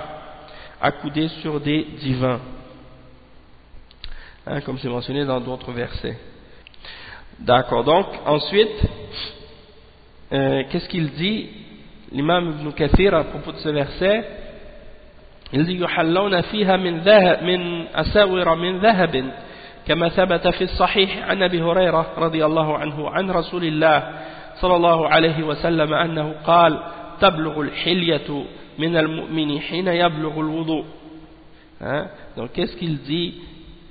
accoudés sur des divins, hein, comme c'est mentionné dans d'autres versets. D'accord, donc ensuite, euh, qu'est-ce qu'il dit L'imam Ibn Kathir à propos de ce verset, il dit يحلون فيها من ذهب من أساور من ذهب كما ثبت في الصحيح عن أبي هريرة رضي الله عنه عن رسول الله صلى الله عليه وسلم أنه قال تبلغ الحلية من المؤمن حين يبلغ الوضوء hein? donc qu'est-ce qu'il dit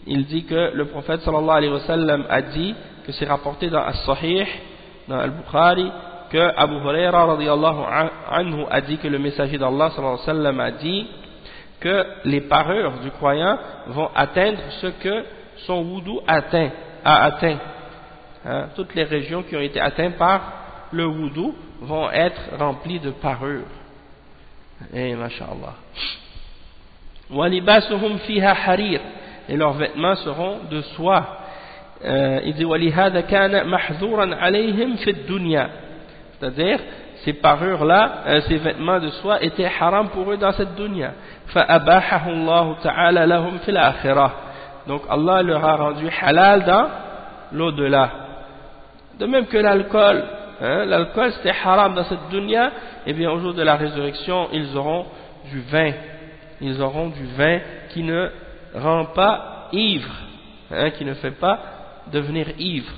il dit que le prophète sallallahu alayhi wa sallam a dit que c'est rapporté dans As-Sahih dans Al-Bukhari que Abu Huraira radiyallahu anhu a dit que le messager d'Allah sallallahu alayhi wa sallam a dit que les parures du croyant vont atteindre ce que son wudu atteint, a atteint. Hein, toutes les régions qui ont été atteintes par le wudu vont être remplies de parures. Et eh, masha'Allah. وَلِبَاسُهُمْ فِيهَا حَرِيرٌ Et leurs vêtements seront de soie. Euh, il dit وَلِهَذَا كَانَ مَحْذُورًا عَلَيْهِمْ فِي الدُّنْيَا C'est-à-dire, ces parures-là, euh, ces vêtements de soie étaient haram pour eux dans cette dunya. Donc Allah leur a rendu halal dans l'au-delà. De même que l'alcool. Hein, l'alcool c'était haram dans cette dunya. Et bien au jour de la résurrection, ils auront du vin. Ils auront du vin qui ne rend pas ivre. Hein, qui ne fait pas devenir ivre.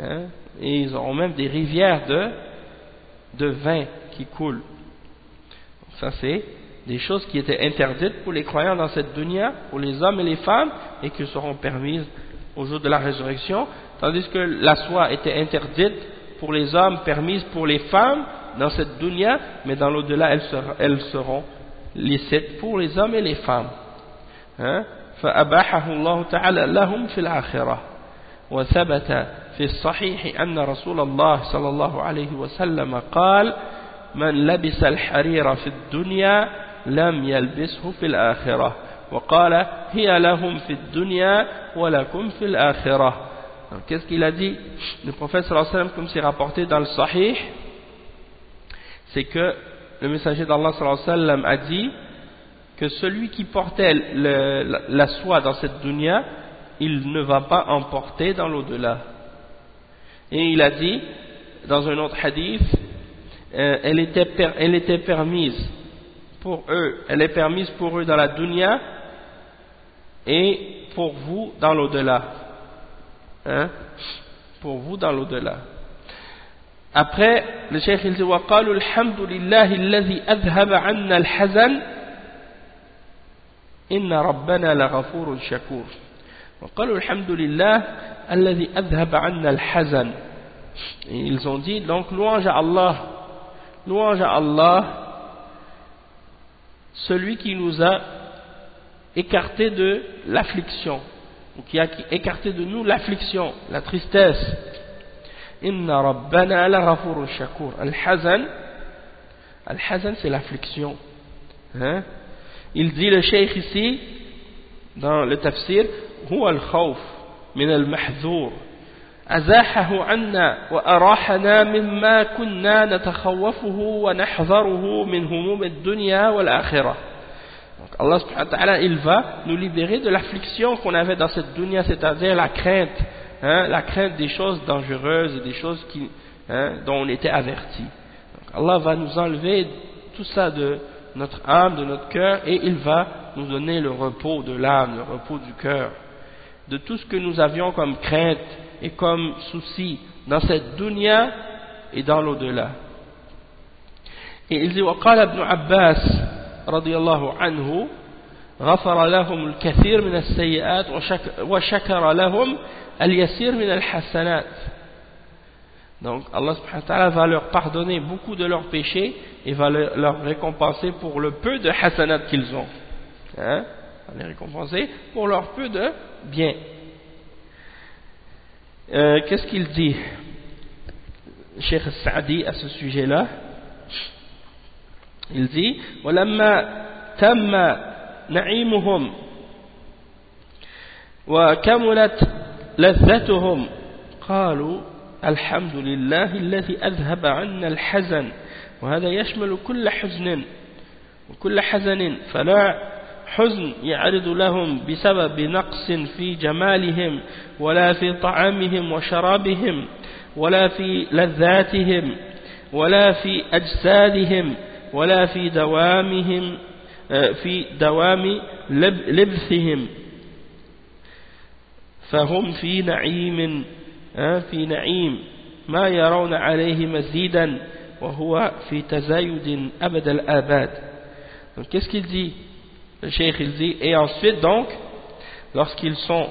Hein, et ils auront même des rivières de de vin qui coulent. Ça c'est des choses qui étaient interdites pour les croyants dans cette dunya, pour les hommes et les femmes, et qui seront permises au jour de la résurrection, tandis que la soie était interdite pour les hommes, permise pour les femmes dans cette dunya, mais dans l'au-delà elles, seront licites pour les hommes et les femmes. Hein? فأباحه الله تعالى لهم في الآخرة وثبت في الصحيح أن رسول الله صلى الله عليه وسلم قال من لبس الحرير في الدنيا لم يلبسه في الآخرة وقال هي لهم في الدنيا ولكم في الآخرة qu'est-ce qu'il a dit le prophète sallallahu alayhi wa sallam comme c'est rapporté dans le sahih c'est que le messager d'Allah sallallahu alayhi wa sallam a dit que celui qui portait le, la, la soie dans cette dunya il ne va pas en porter dans l'au-delà et il a dit dans un autre hadith euh, elle, était, elle était permise pour eux, elle est permise pour eux dans la dunya et pour vous dans l'au-delà. Hein? Pour vous dans l'au-delà. Après, le cheikh il dit وقالوا الحمد لله الذي أذهب عنا الحزن إن ربنا لغفور شكور وقالوا الحمد لله الذي أذهب عنا الحزن ils ont dit donc louange à Allah louange à Allah celui qui nous a écarté de l'affliction, ou qui a écarté de nous l'affliction, la tristesse. Inna rabbana la shakur. Al-hazan, al-hazan c'est l'affliction. Hein? Il dit le cheikh ici, dans le tafsir, هو الخوف من المحذور أزاحه عنا وأراحنا مما كنا نتخوفه ونحذره من هموم الدنيا والآخرة Donc Allah subhanahu wa ta'ala, il va nous libérer de l'affliction qu'on avait dans cette dunya, c'est-à-dire la crainte, hein, la crainte des choses dangereuses et des choses qui, hein, dont on était averti. Donc Allah va nous enlever tout ça de notre âme, de notre cœur, et il va nous donner le repos de l'âme, le repos du cœur. De tout ce que nous avions comme crainte et comme souci dans cette dunya et dans l'au-delà. Et il dit, وقال ابن عباس رضي الله عنه غفر لهم الكثير من السيئات وشكر لهم اليسير من الحسنات Donc Allah subhanahu wa ta'ala va leur pardonner beaucoup de leurs péchés et va leur récompenser pour le peu de hasanat qu'ils ont. Hein? Va les récompenser pour leur peu de bien. Euh, Qu'est-ce qu'il dit Cheikh Saadi à ce sujet-là Il dit ولما تم نعيمهم وكملت لذتهم قالوا الحمد لله الذي أذهب عنا الحزن وهذا يشمل كل حزن وكل حزن فلا حزن يعرض لهم بسبب نقص في جمالهم ولا في طعامهم وشرابهم ولا في لذاتهم ولا في أجسادهم ولا في دوامهم آه، في دوام لبثهم فهم في نعيم آه، في نعيم. ما يرون عليه مزيدا وهو في تزايد أبد الآباد. Qu'est-ce qu'il dit? Le cheikh il dit et ensuite donc lorsqu'ils sont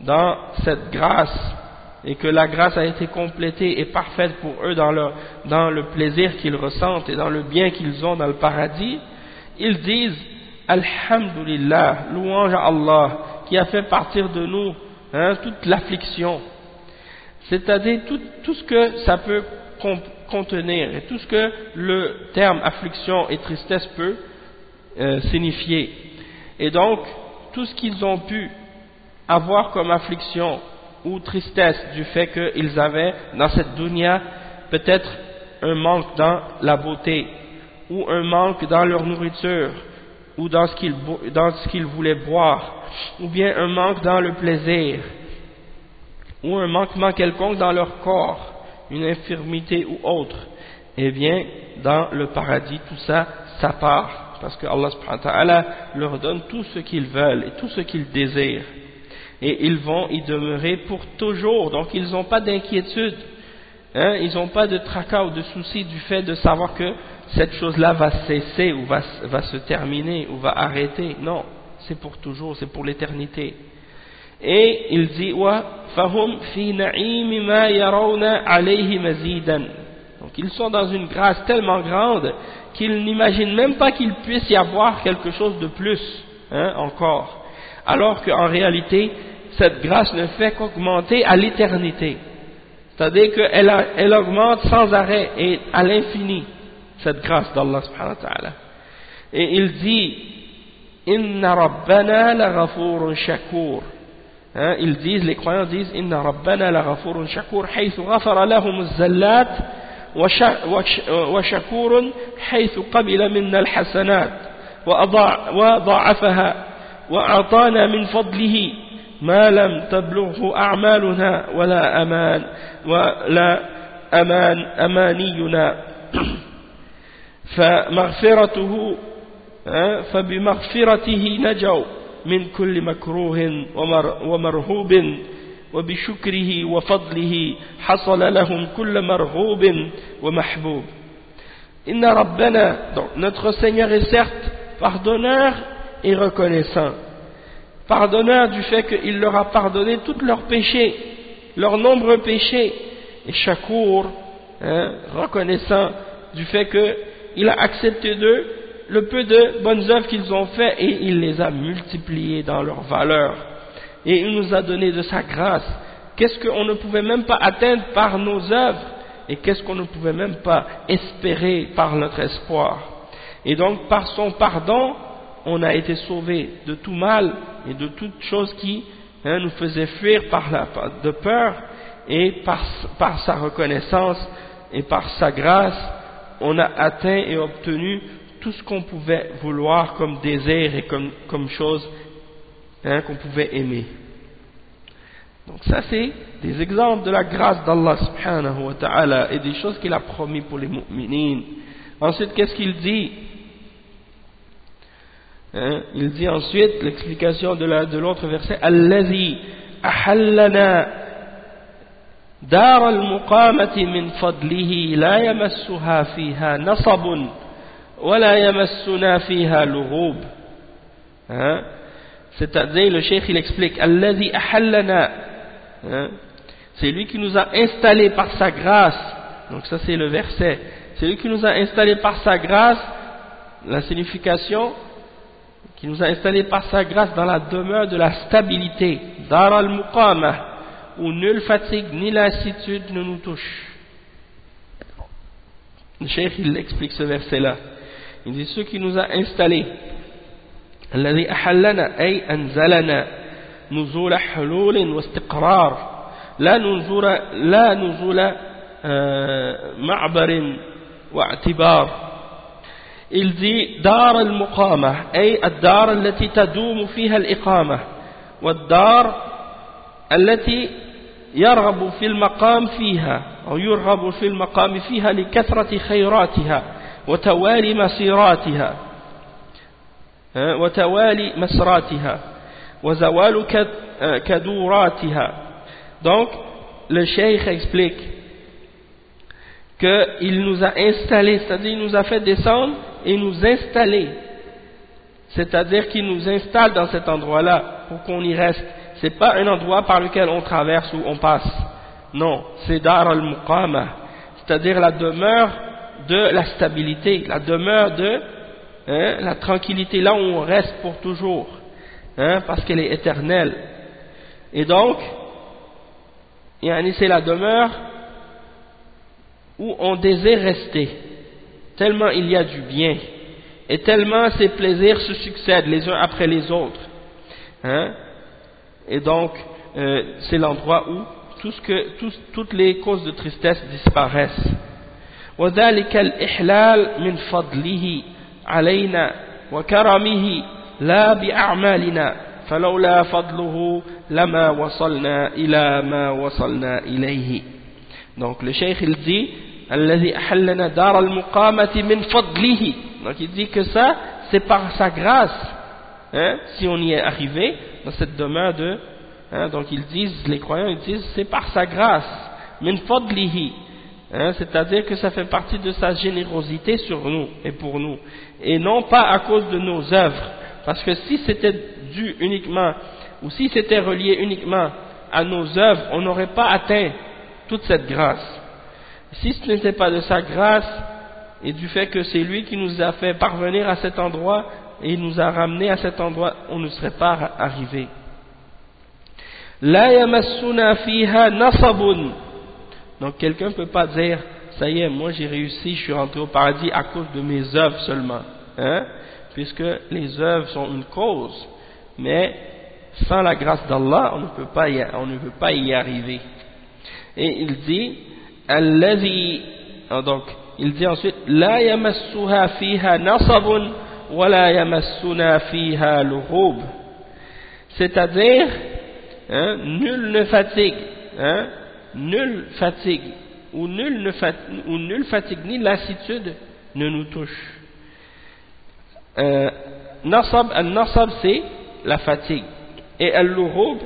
dans cette grâce et que la grâce a été complétée et parfaite pour eux dans, le plaisir qu'ils ressentent et dans le bien qu'ils ont dans le paradis, ils disent Alhamdulillah, louange à Allah qui a fait partir de nous hein, toute l'affliction, c'est-à-dire tout, tout, ce que ça peut contenir et tout ce que le terme affliction et tristesse peut euh, signifier. Et donc, tout ce qu'ils ont pu avoir comme affliction ou tristesse du fait qu'ils avaient dans cette dunya peut-être un manque dans la beauté ou un manque dans leur nourriture ou dans ce qu'ils voulaient boire ou bien un manque dans le plaisir ou un manquement quelconque dans leur corps une infirmité ou autre eh bien dans le paradis tout ça ça part parce que Allah subhanahu wa leur donne tout ce qu'ils veulent et tout ce qu'ils désirent. Et ils vont y demeurer pour toujours, donc ils n'ont pas d'inquiétude, hein. ils n'ont pas de tracas ou de soucis du fait de savoir que cette chose-là va cesser ou va, se terminer ou va arrêter. Non, c'est pour toujours, c'est pour l'éternité. Et il dit Donc ils sont dans une grâce tellement grande qu'ils n'imaginent même pas qu'il puisse y avoir quelque chose de plus hein, encore. Alors qu'en réalité, cette grâce ne fait qu'augmenter à l'éternité. C'est-à-dire qu'elle augmente sans arrêt et à l'infini, cette grâce d'Allah subhanahu wa ta'ala. Et il dit, Inna Rabbana la shakur. Hein, ils disent, les croyants disent, Inna Rabbana la shakur, haythu ghafara lahum zallat وشكور حيث قبل منا الحسنات وضاعفها وأعطانا من فضله ما لم تبلغه أعمالنا ولا أمان ولا أمان أمانينا. فمغفرته فبمغفرته نجوا من كل مكروه ومرهوب. وبشكره وفضله حصل لهم كل مرغوب ومحبوب إن ربنا notre Seigneur est certes pardonneur et reconnaissant. Pardonneur du fait qu'il leur a pardonné tous leurs péchés, leurs nombreux péchés, et Shakur, hein, reconnaissant du fait qu'il a accepté d'eux le peu de bonnes œuvres qu'ils ont fait et il les a multipliées dans leur valeur et il nous a donné de sa grâce. Qu'est-ce qu'on ne pouvait même pas atteindre par nos œuvres et qu'est-ce qu'on ne pouvait même pas espérer par notre espoir. Et donc par son pardon, on a été sauvé de tout mal et de toute chose qui hein, nous faisait fuir par la, de peur et par, sa reconnaissance et par sa grâce, on a atteint et obtenu tout ce qu'on pouvait vouloir comme désir et comme chose hein, qu'on pouvait aimer. Donc ça c'est des exemples de la grâce d'Allah subhanahu wa ta'ala et des choses qu'il a promis pour les mu'minines. Ensuite qu'est-ce qu'il dit? Hein? Il dit ensuite l'explication de l'autre la, verset Allazi ahallana dar al-muqamati min fadlihi la yamassuha fiha nasabun wa la yamassuna fiha lughub. Hein? C'est-à-dire, le cheikh, il explique, Allazi ahallana. Hein? C'est lui qui nous a installés par sa grâce. Donc ça, c'est le verset. C'est lui qui nous a installés par sa grâce. La signification, qui nous a installés par sa grâce dans la demeure de la stabilité. Dar al-muqama. Où nulle fatigue ni lassitude ne nous touche. Le cheikh, il explique ce verset-là. Il dit, ceux qui nous a installés الذي أحلنا أي أنزلنا نزول حلول واستقرار لا نزول لا نزول معبر واعتبار. dit دار المقامة أي الدار التي تدوم فيها الإقامة والدار التي يرغب في المقام فيها أو يرغب في المقام فيها لكثرة خيراتها وتوالي مسيراتها وتوالي مسراتها وزوال كدوراتها donc le cheikh explique qu'il nous a installés c'est-à-dire il nous a fait descendre et nous installer c'est-à-dire qu'il nous installe dans cet endroit-là pour qu'on y reste c'est pas un endroit par lequel on traverse ou on passe. Non, c'est Dar al-Muqama, c'est-à-dire la demeure de la stabilité, la demeure de hein, la tranquillité, là où on reste pour toujours, hein, parce qu'elle est éternelle. Et donc, c'est la demeure où on désire rester, tellement il y a du bien, et tellement ces plaisirs se succèdent les uns après les autres. Hein, et donc euh, c'est l'endroit où tout ce que, tout, toutes les causes de tristesse disparaissent وذلك الإحلال من فضله علينا وكرمه لا بأعمالنا فلولا فضله لما وصلنا إلى ما وصلنا إليه donc le cheikh il dit الذي أحلنا دار المقامة من فضله donc il dit que ça c'est par sa grâce hein, si on y est arrivé dans cette demeure de hein, donc ils disent les croyants ils disent c'est par sa grâce min fadlihi hein, c'est-à-dire que ça fait partie de sa générosité sur nous et pour nous et non pas à cause de nos œuvres. Parce que si c'était dû uniquement ou si c'était relié uniquement à nos œuvres on n'aurait pas atteint toute cette grâce. Si ce n'était pas de sa grâce et du fait que c'est lui qui nous a fait parvenir à cet endroit et il nous a ramené à cet endroit on ne serait pas arrivé. Donc quelqu'un ne peut pas dire, ça y est, moi j'ai réussi, je suis rentré au paradis à cause de mes œuvres seulement. Hein? Puisque les œuvres sont une cause. Mais sans la grâce d'Allah, on ne peut pas y, on ne peut pas y arriver. Et il dit, donc, il dit ensuite, la yamassuha fiha nasabun c'est-à-dire hein, nul ne fatigue hein, nul fatigue où nulle, ne fatigue, ni lassitude ne nous touche. Euh, nasab, nasab c'est la fatigue et al-lurub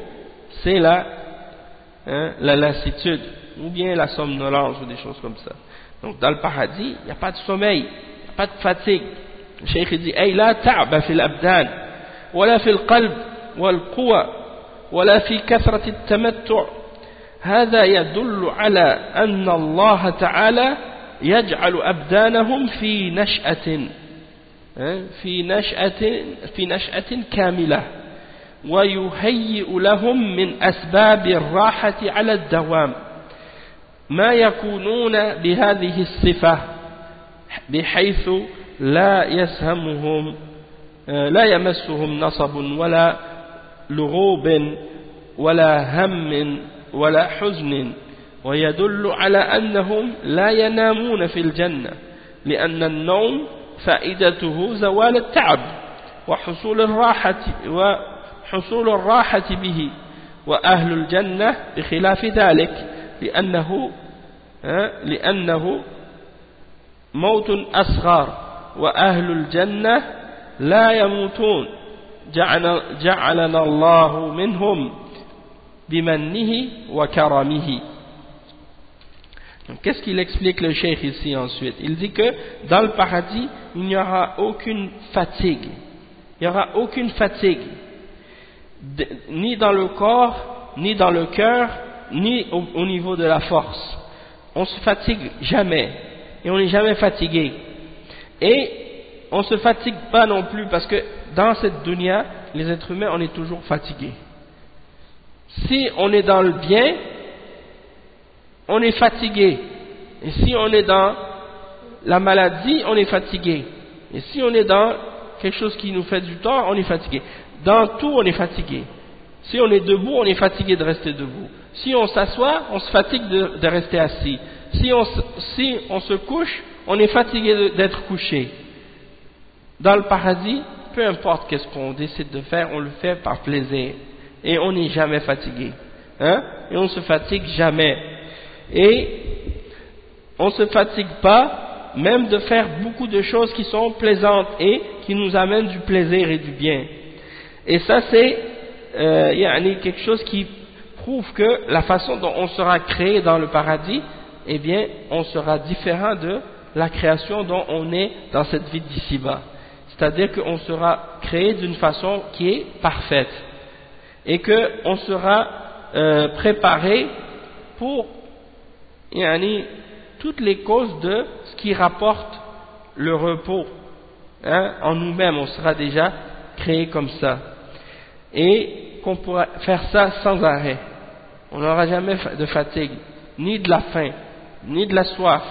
c'est la, hein, la lassitude ou bien la somnolence ou des choses comme ça. Donc dans le paradis, il n'y a pas de sommeil, il n'y a pas de fatigue. Le cheikh dit Hey la ta'ba fil abdan, wala fil qalb, wal quwa, wala fi kathrat al-tamattu' هذا يدل على أن الله تعالى يجعل أبدانهم في نشأة في نشأة في نشأة كاملة ويهيئ لهم من أسباب الراحة على الدوام. ما يكونون بهذه الصفة بحيث لا يسهمهم لا يمسهم نصب ولا لغوب ولا هم ولا حزن ويدل على أنهم لا ينامون في الجنة لأن النوم فائدته زوال التعب وحصول الراحة وحصول الراحة به وأهل الجنة بخلاف ذلك لأنه لأنه موت أصغر وأهل الجنة لا يموتون جعل جعلنا الله منهم. bimannihi wa karamihi. Qu'est-ce qu'il explique le cheikh ici ensuite? Il dit que dans le paradis, il n'y aura aucune fatigue. Il n'y aura aucune fatigue, ni dans le corps, ni dans le cœur, ni au, niveau de la force. On ne se fatigue jamais, et on n'est jamais fatigué. Et on ne se fatigue pas non plus, parce que dans cette dunya, les êtres humains, on est toujours fatigué. Si on est dans le bien, on est fatigué. Et si on est dans la maladie, on est fatigué. Et si on est dans quelque chose qui nous fait du tort, on est fatigué. Dans tout, on est fatigué. Si on est debout, on est fatigué de rester debout. Si on s'assoit, on se fatigue de, rester assis. Si on, si on se couche, on est fatigué d'être couché. Dans le paradis, peu importe qu'est-ce qu'on décide de faire, on le fait par plaisir. Et on n'est jamais fatigué. Hein? Et on ne se fatigue jamais. Et on ne se fatigue pas même de faire beaucoup de choses qui sont plaisantes et qui nous amènent du plaisir et du bien. Et ça c'est euh, quelque chose qui prouve que la façon dont on sera créé dans le paradis, eh bien, on sera différent de la création dont on est dans cette vie d'ici-bas. C'est-à-dire qu'on sera créé d'une façon qui est parfaite et qu'on sera euh, préparé pour toutes les causes de ce qui rapporte le repos. Hein, en nous-mêmes, on sera déjà créé comme ça. Et qu'on pourra faire ça sans arrêt. On n'aura jamais de fatigue, ni de la faim, ni de la soif,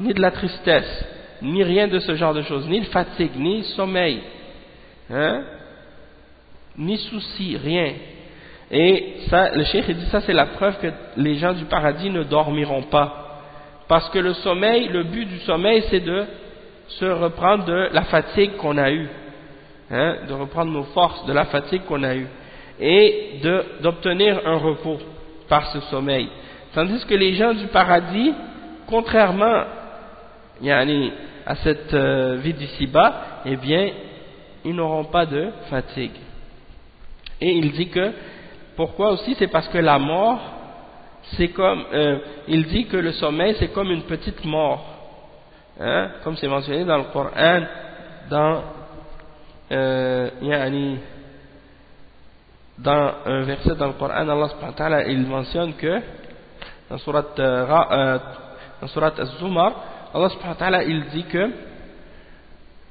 ni de la tristesse, ni rien de ce genre de choses, ni de fatigue, ni sommeil, hein, ni souci, rien. Et ça, le cheikh dit ça c'est la preuve que les gens du paradis ne dormiront pas. Parce que le sommeil, le but du sommeil, c'est de se reprendre de la fatigue qu'on a eue, hein, de reprendre nos forces de la fatigue qu'on a eue, et d'obtenir un repos par ce sommeil. Tandis que les gens du paradis, contrairement à cette euh, vie d'ici-bas, eh bien, ils n'auront pas de fatigue. Et il dit que, pourquoi aussi? C'est parce que la mort, c'est comme, euh, il dit que le sommeil c'est comme une petite mort, hein, comme c'est mentionné dans le Coran, dans, euh, dans un verset dans le Coran, Allah subhanahu il mentionne que, dans surat, euh, euh dans surat Az-Zumar, Allah subhanahu il dit que,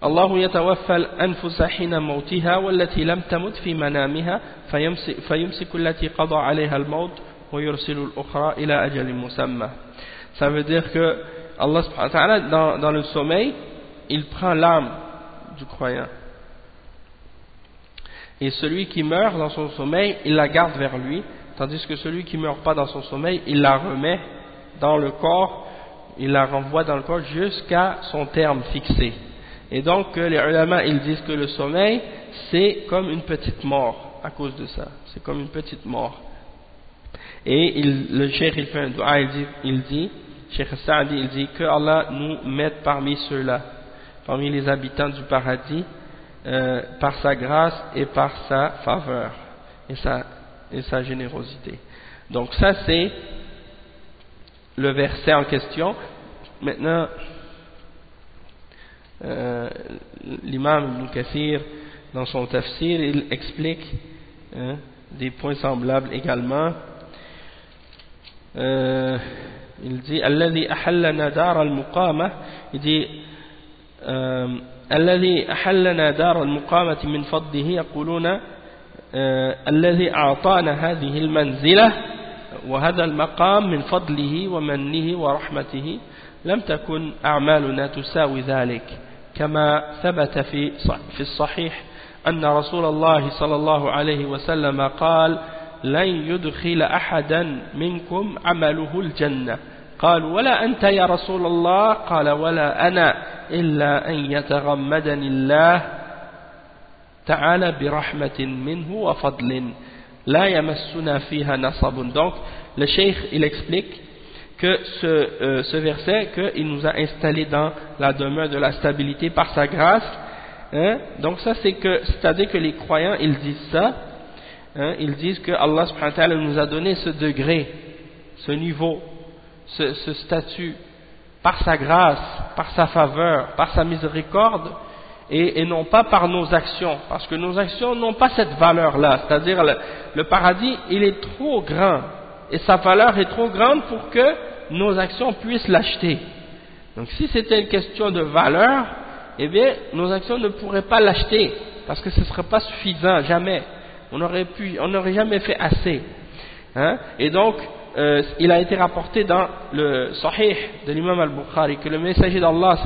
الله يتوفى الأنفس حين موتها والتي لم تمت في منامها فيمسك, فيمسك التي قضى عليها الموت ça veut dire que Allah subhanahu wa ta'ala dans, dans le sommeil il prend l'âme du croyant et celui qui meurt dans son sommeil il la garde vers lui tandis que celui qui meurt pas dans son sommeil il la remet dans le corps il la renvoie dans le corps jusqu'à son terme fixé et donc les ulama ils disent que le sommeil c'est comme une petite mort à cause de ça c'est comme une petite mort et le cheikh il fait un dua, il dit, il dit Cheikh Saadi, il dit que Allah nous mette parmi ceux-là, parmi les habitants du paradis, euh, par sa grâce et par sa faveur et sa, et sa générosité. Donc ça c'est le verset en question. Maintenant, euh, l'imam Ibn Kathir, dans son tafsir, il explique hein, des points semblables également. Euh, il dit الذي أحلنا دار المقامة. Il dit الذي أحلنا دار المقامة من فضله. يقولون الذي أعطانا هذه المنزلة وهذا المقام من فضله ومنه ورحمته. لم تكن أعمالنا تساوي ذلك. كما ثبت في في الصحيح أن رسول الله صلى الله عليه وسلم قال لن يدخل أحدا منكم عمله الجنة. قال ولا أنت يا رسول الله؟ قال ولا أنا إلا أن يتغمدني الله تعالى برحمة منه وفضل. لا يمسنا فيها نصب. Donc le cheikh il explique que ce, euh, ce verset qu'il nous a installé dans la demeure de la stabilité par sa grâce hein, donc ça c'est que c'est à dire que les croyants ils disent ça hein, ils disent que Allah subhanahu nous a donné ce degré ce niveau ce, ce statut par sa grâce par sa faveur par sa miséricorde et, et, non pas par nos actions, parce que nos actions n'ont pas cette valeur-là, c'est-à-dire le, le, paradis, il est trop grand, et sa valeur est trop grande pour que nos actions puissent l'acheter. Donc si c'était une question de valeur, eh bien nos actions ne pourraient pas l'acheter, parce que ce ne serait pas suffisant, jamais. On n'aurait jamais fait assez. Hein? Et donc, euh, il a été rapporté dans le Sahih de l'imam al-Bukhari que le messager d'Allah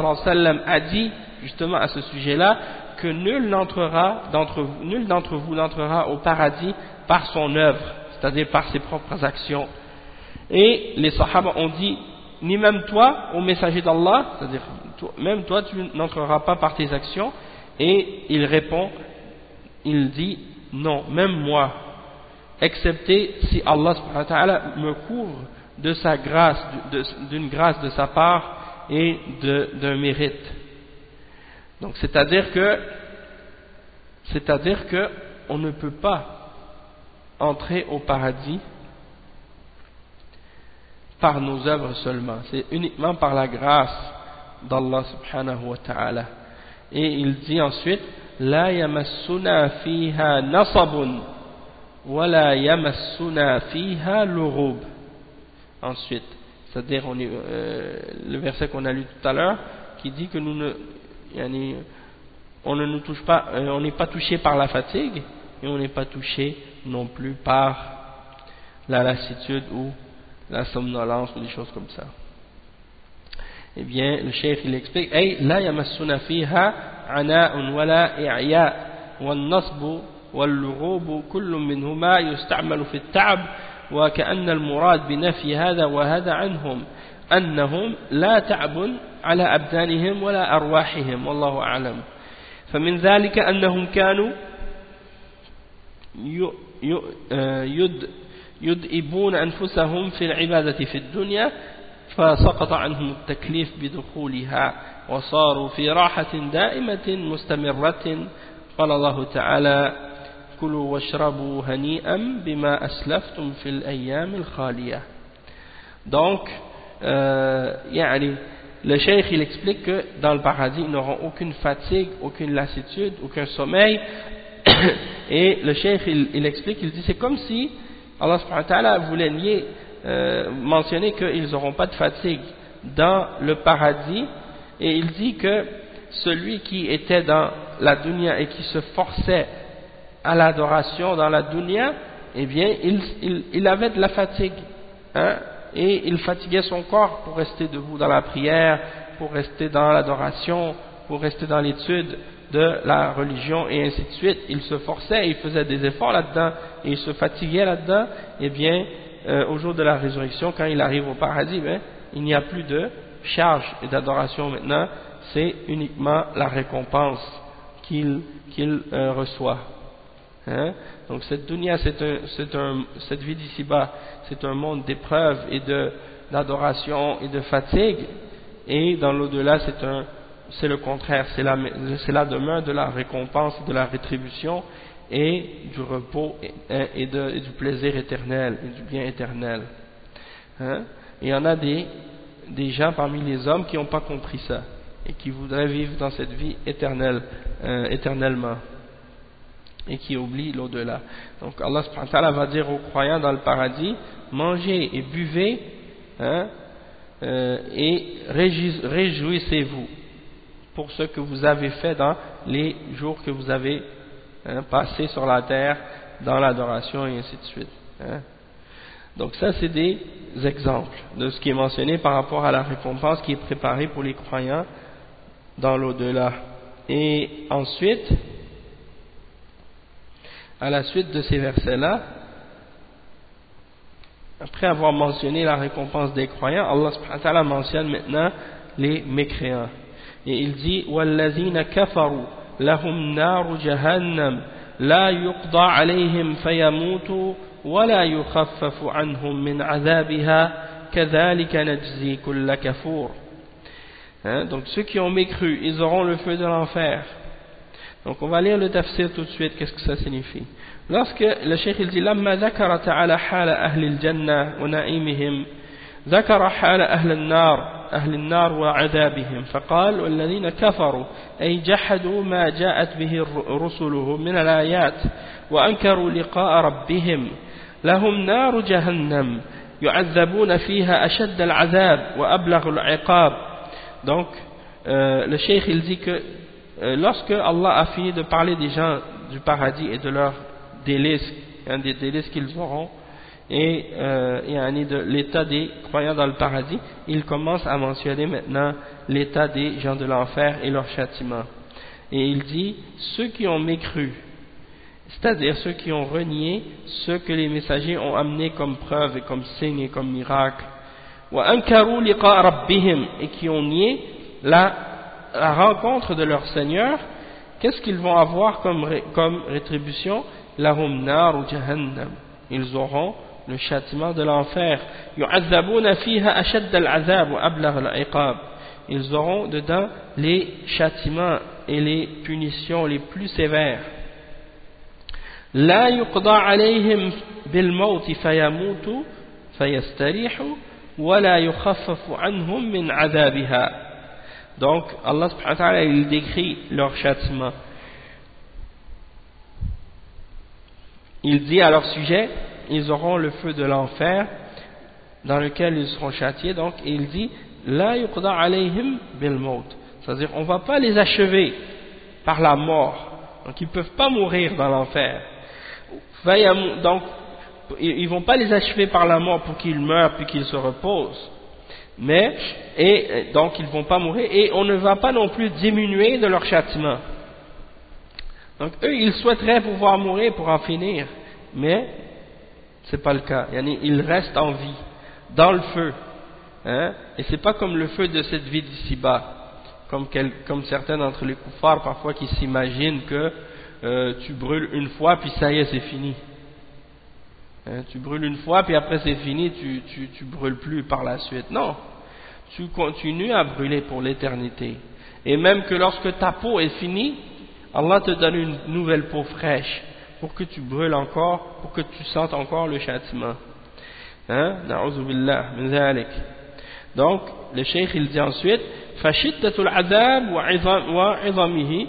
a dit justement à ce sujet-là que nul d'entre vous n'entrera au paradis par son œuvre, c'est-à-dire par ses propres actions. Et les Sahaba ont dit, ni même toi, au messager d'Allah, c'est-à-dire même toi, tu n'entreras pas par tes actions. Et il répond, il dit, non, même moi, excepté si Allah me couvre de sa grâce, d'une grâce de sa part et d'un mérite. Donc c'est-à-dire que c'est-à-dire que on ne peut pas entrer au paradis par nos œuvres seulement, c'est uniquement par la grâce d'Allah subhanahu wa ta'ala. Et il dit ensuite la yamassuna fiha nasabun wa la yamassuna fiha lurub. Ensuite, c'est-à-dire euh, le verset qu'on a lu tout à l'heure qui dit que nous ne on ne nous touche pas, euh, on n'est pas touché par la fatigue et on n'est pas touché non plus par la lassitude ou la somnolence ou des choses comme ça. Eh bien, le chef il explique Hey, la yamassuna fiha ana'un wala i'ya wal nasbu wal lughub kullu minhuma yusta'malu fi at-ta'b wa ka'anna al-murad bi nafyi hadha wa hadha anhum أنهم لا تعب على أبدانهم ولا أرواحهم والله أعلم فمن ذلك أنهم كانوا يد يدئبون أنفسهم في العبادة في الدنيا فسقط عنهم التكليف بدخولها وصاروا في راحة دائمة مستمرة. قال الله تعالى كلوا واشربوا هنيئا بما أسلفتم في الأيام الخالية. Donc euh, يعني le cheikh il explique que dans le paradis ils n'auront aucune fatigue, aucune lassitude, aucun sommeil. Et le cheikh il, il, explique, il dit c'est comme si Allah subhanahu voulait nier, euh, mentionner qu'ils n'auront pas de fatigue dans le paradis. Et il dit que celui qui était dans la dunya et qui se forçait à l'adoration dans la dunya, eh bien il, il, il avait de la fatigue hein, et il fatiguait son corps pour rester debout dans la prière, pour rester dans l'adoration, pour rester dans l'étude de la religion et ainsi de suite. Il se forçait, il faisait des efforts là-dedans et il se fatiguait là-dedans. Eh bien, euh, au jour de la résurrection, quand il arrive au paradis, ben, il n'y a plus de charge et d'adoration maintenant, c'est uniquement la récompense qu'il euh, reçoit. Hein? Donc cette dunya, un, un, cette vie d'ici-bas, c'est un monde d'épreuves et d'adoration et de fatigue, et dans l'au-delà, c'est le contraire, c'est la, la demeure de la récompense, de la rétribution et du repos et, et, et du plaisir éternel et du bien éternel. Hein? il y en a des, gens parmi les hommes qui n'ont pas compris ça et qui voudraient vivre dans cette vie éternelle, euh, éternellement et qui oublie l'au-delà. Donc Allah va dire aux croyants dans le paradis, mangez et buvez hein, euh, et réjouissez-vous pour ce que vous avez fait dans les jours que vous avez hein, passer sur la terre dans l'adoration et ainsi de suite. Hein. Donc ça c'est des exemples de ce qui est mentionné par rapport à la récompense qui est préparée pour les croyants dans l'au-delà. Et ensuite, à la suite de ces versets-là, après avoir mentionné la récompense des croyants, Allah subhanahu wa ta'ala mentionne maintenant les mécréants. Et il dit وَالَّذِينَ كَفَرُوا لَهُمْ نَارُ جَهَنَّمْ لَا يُقْضَى عَلَيْهِمْ فَيَمُوتُوا وَلَا يُخَفَّفُ عَنْهُمْ مِنْ عَذَابِهَا كَذَلِكَ نَجْزِي كُلَّ كَفُورٍ hein? Donc ceux qui ont mécru, ils auront le feu de l'enfer. Donc on va lire le tafsir tout de suite, qu'est-ce que ça signifie Lorsque le cheikh il dit لما ذكر تعالى حال أهل الجنة ونعيمهم ذكر حال أهل النار أهل النار وعذابهم فقال والذين كفروا أي جحدوا ما جاءت به رسله من الآيات وأنكروا لقاء ربهم لهم نار جهنم يعذبون فيها أشد العذاب وأبلغ العقاب. Donc euh, le il dit que euh, lorsque Allah a fini de parler des gens du paradis et de leurs délices, un des délices qu'ils auront, et, euh, de l'état des croyants dans le paradis, il commence à mentionner maintenant l'état des gens de l'enfer et leur châtiment. Et il dit, ceux qui ont mécru, c'est-à-dire ceux qui ont renié ce que les messagers ont amené comme preuve et comme signe et comme miracle, et qui ont nié la, rencontre de leur Seigneur, qu'est-ce qu'ils vont avoir comme, comme rétribution? Ils auront le châtiment de l'enfer yu'azzabuna fiha ashadd al-'azab wa ablagh al-'iqab ils auront dedans les châtiments et les punitions les plus sévères لا يقضى عليهم بالموت فيموتوا فيستريحوا ولا يخفف عنهم من عذابها donc Allah subhanahu wa ta'ala il décrit leur châtiment il dit à leur sujet, ils auront le feu de l'enfer dans lequel ils seront châtiés. Donc, il dit, la yuqda alayhim bil C'est-à-dire, on ne va pas les achever par la mort. Donc, ils ne peuvent pas mourir dans l'enfer. Donc, ils ne vont pas les achever par la mort pour qu'ils meurent puis qu'ils se reposent. Mais, et donc, ils ne vont pas mourir et on ne va pas non plus diminuer de leur châtiment. Donc eux, ils souhaiteraient pouvoir mourir pour en finir, mais ce n'est pas le cas. Ils restent en vie, dans le feu. Hein? Et ce n'est pas comme le feu de cette vie d'ici-bas, comme, comme, certains d'entre les koufars parfois qui s'imaginent que euh, tu brûles une fois, puis ça y est, c'est fini. Hein? Tu brûles une fois, puis après c'est fini, tu, tu, tu brûles plus par la suite. Non, tu continues à brûler pour l'éternité. Et même que lorsque ta peau est finie, Allah te donne une nouvelle peau fraîche pour que tu brûles encore, pour que tu sentes encore le châtiment. Hein? Donc, le cheikh il dit ensuite فشدة العذاب وعظمه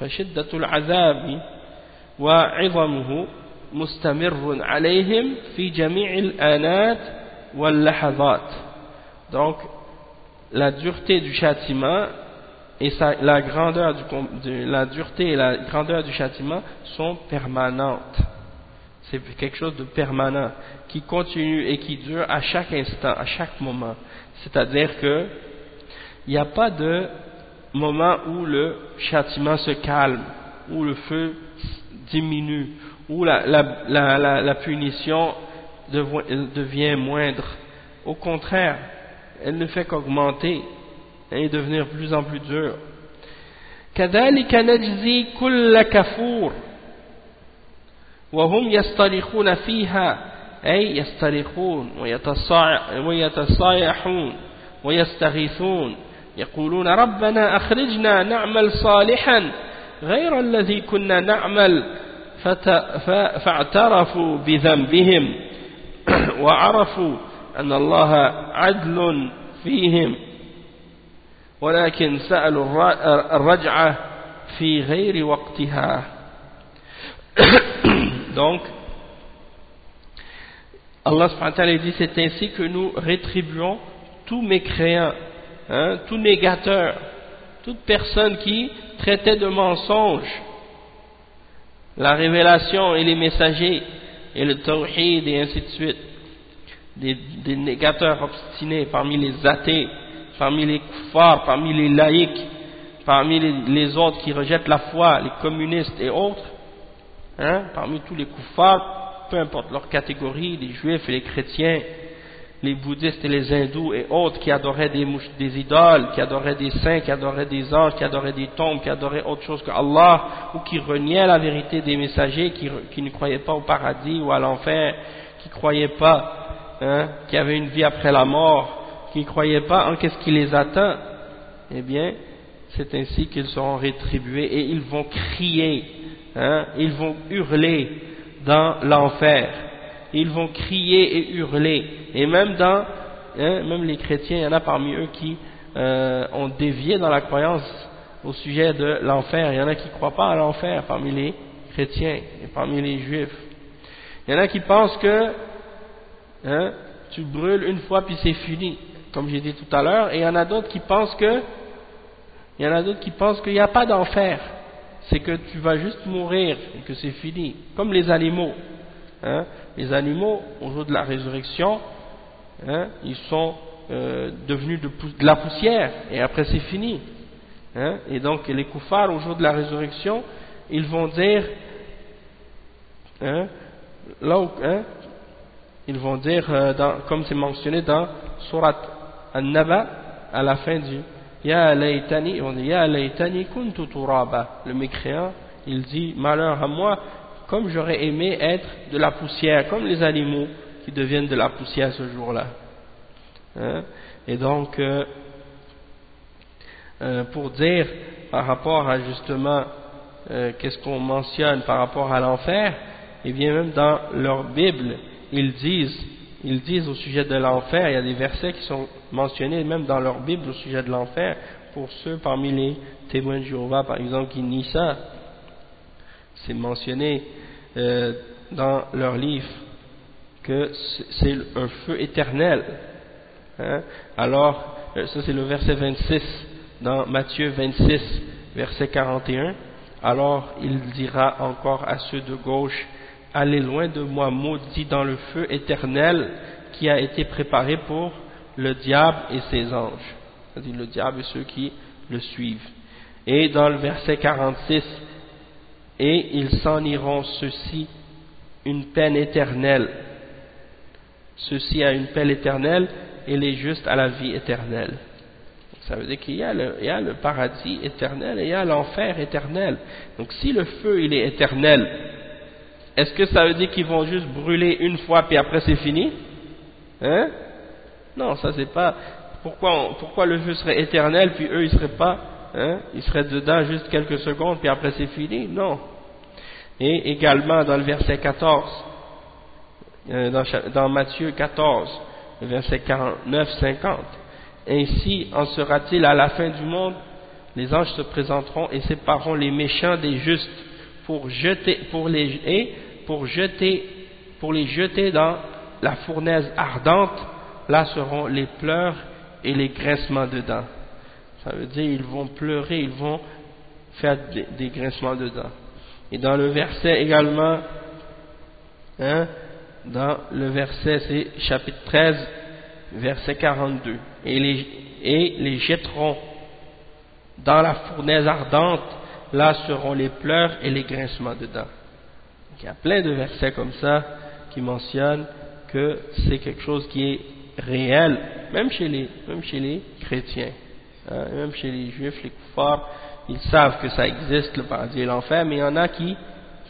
فشدة العذاب وعظمه مستمر عليهم في جميع الآنات واللحظات donc la dureté du châtiment et la, grandeur du, la dureté et la grandeur du châtiment sont permanentes. C'est quelque chose de permanent, qui continue et qui dure à chaque instant, à chaque moment. C'est-à-dire que il n'y a pas de moment où le châtiment se calme, où le feu diminue, où la, la, la punition devient moindre. Au contraire, elle ne fait qu'augmenter et devenir de plus en plus dur. كذلك نجزي كل كفور. وهم يصطرخون فيها أي يصطرخون ويتصايحون ويستغيثون. يقولون ربنا أخرجنا نعمل صالحا غير الذي كنا نعمل فاعترفوا بذنبهم وعرفوا أن الله عدل فيهم. ولكن سألوا الرجعة في غير وقتها donc Allah subhanahu dit c'est ainsi que nous rétribuons tous mécréants hein, tout négateur toute personne qui traitait de mensonge la révélation et les messagers, et le tawhid et ainsi de suite, des, des négateurs obstinés parmi les athées, parmi les kuffars, parmi les laïcs, parmi les, autres qui rejettent la foi, les communistes et autres, hein, parmi tous les kuffars, peu importe leur catégorie, les juifs et les chrétiens, les bouddhistes et les hindous et autres qui adoraient des, des idoles, qui adoraient des saints, qui adoraient des anges, qui adoraient des tombes, qui adoraient autre chose que Allah, ou qui reniaient la vérité des messagers, qui, ne croyaient pas au paradis ou à l'enfer, qui ne croyaient pas hein, qu'il y avait une vie après la mort, qui ne croyaient pas en qu'est-ce qui les attend, eh bien, c'est ainsi qu'ils seront rétribués et ils vont crier, hein, ils vont hurler dans l'enfer ils vont crier et hurler. Et même dans, hein, même les chrétiens, il y en a parmi eux qui euh, ont dévié dans la croyance au sujet de l'enfer. Il y en a qui ne croient pas à l'enfer parmi les chrétiens et parmi les juifs. Il y en a qui pensent que hein, tu brûles une fois puis c'est fini, comme j'ai dit tout à l'heure. Et il y en a d'autres qui pensent que il y en a d'autres qui pensent qu'il n'y a pas d'enfer. C'est que tu vas juste mourir et que c'est fini. Comme les animaux. Hein les animaux, au jour de la résurrection, hein, ils sont euh, devenus de, la poussière, et après c'est fini. Hein, et donc les koufars, au jour de la résurrection, ils vont dire, là où, ils vont dire, euh, comme c'est mentionné dans Surat An-Naba, à la fin du Ya laytani, vont dire Ya laytani kuntu turaba. Le mécréant, il dit, malheur à moi, comme j'aurais aimé être de la poussière, comme les animaux qui deviennent de la poussière ce jour-là. Hein? Et donc, euh, euh, pour dire par rapport à justement euh, qu'est-ce qu'on mentionne par rapport à l'enfer, et eh bien même dans leur Bible, ils disent, ils disent au sujet de l'enfer, il y a des versets qui sont mentionnés même dans leur Bible au sujet de l'enfer, pour ceux parmi les témoins de Jéhovah, par exemple, qui nient ça. C'est mentionné euh, dans leur livre que c'est un feu éternel. Hein. Alors, euh, ça c'est le verset 26 dans Matthieu 26, verset 41. Alors il dira encore à ceux de gauche, allez loin de moi, maudit dans le feu éternel qui a été préparé pour le diable et ses anges. C'est-à-dire le diable et ceux qui le suivent. Et dans le verset 46, et ils s'en iront ceux-ci une peine éternelle. Ceux-ci à une peine éternelle et les justes à la vie éternelle. Ça veut dire qu'il y, a le paradis éternel et il y a l'enfer éternel. Donc si le feu il est éternel, est-ce que ça veut dire qu'ils vont juste brûler une fois puis après c'est fini? Hein? Non, ça c'est pas. Pourquoi, pourquoi le feu serait éternel puis eux ils seraient pas Hein? il serait dedans juste quelques secondes, puis après c'est fini? Non. Et également dans le verset 14, euh, dans, dans, Matthieu 14, verset 49-50, ainsi en sera-t-il à la fin du monde, les anges se présenteront et sépareront les méchants des justes pour jeter, pour les, et pour jeter, pour les jeter dans la fournaise ardente, là seront les pleurs et les graissements de dents. Ça veut dire ils vont pleurer, ils vont faire des, grincements de dents. Et dans le verset également, hein, dans le verset, c'est chapitre 13, verset 42. Et les, et les jetteront dans la fournaise ardente, là seront les pleurs et les grincements de dents. il y a plein de versets comme ça qui mentionnent que c'est quelque chose qui est réel, même chez les, même chez les chrétiens. Hein, même chez les juifs, les kuffars, ils savent que ça existe, le paradis et l'enfer, mais il y en a qui,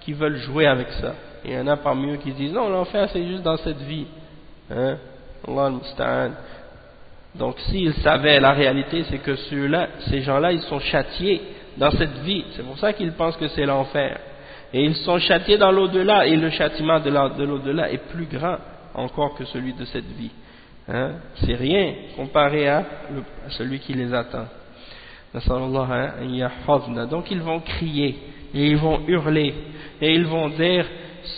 qui veulent jouer avec ça. il y en a parmi eux qui disent, non, l'enfer c'est juste dans cette vie. Hein? Donc s'ils savaient la réalité, c'est que ceux-là, ces gens-là, ils sont châtiés dans cette vie. C'est pour ça qu'ils pensent que c'est l'enfer. Et ils sont châtiés dans l'au-delà, et le châtiment de l'au-delà est plus grand encore que celui de cette vie. Hein? c'est rien comparé à, celui qui les attend. Donc ils vont crier et ils vont hurler et ils vont dire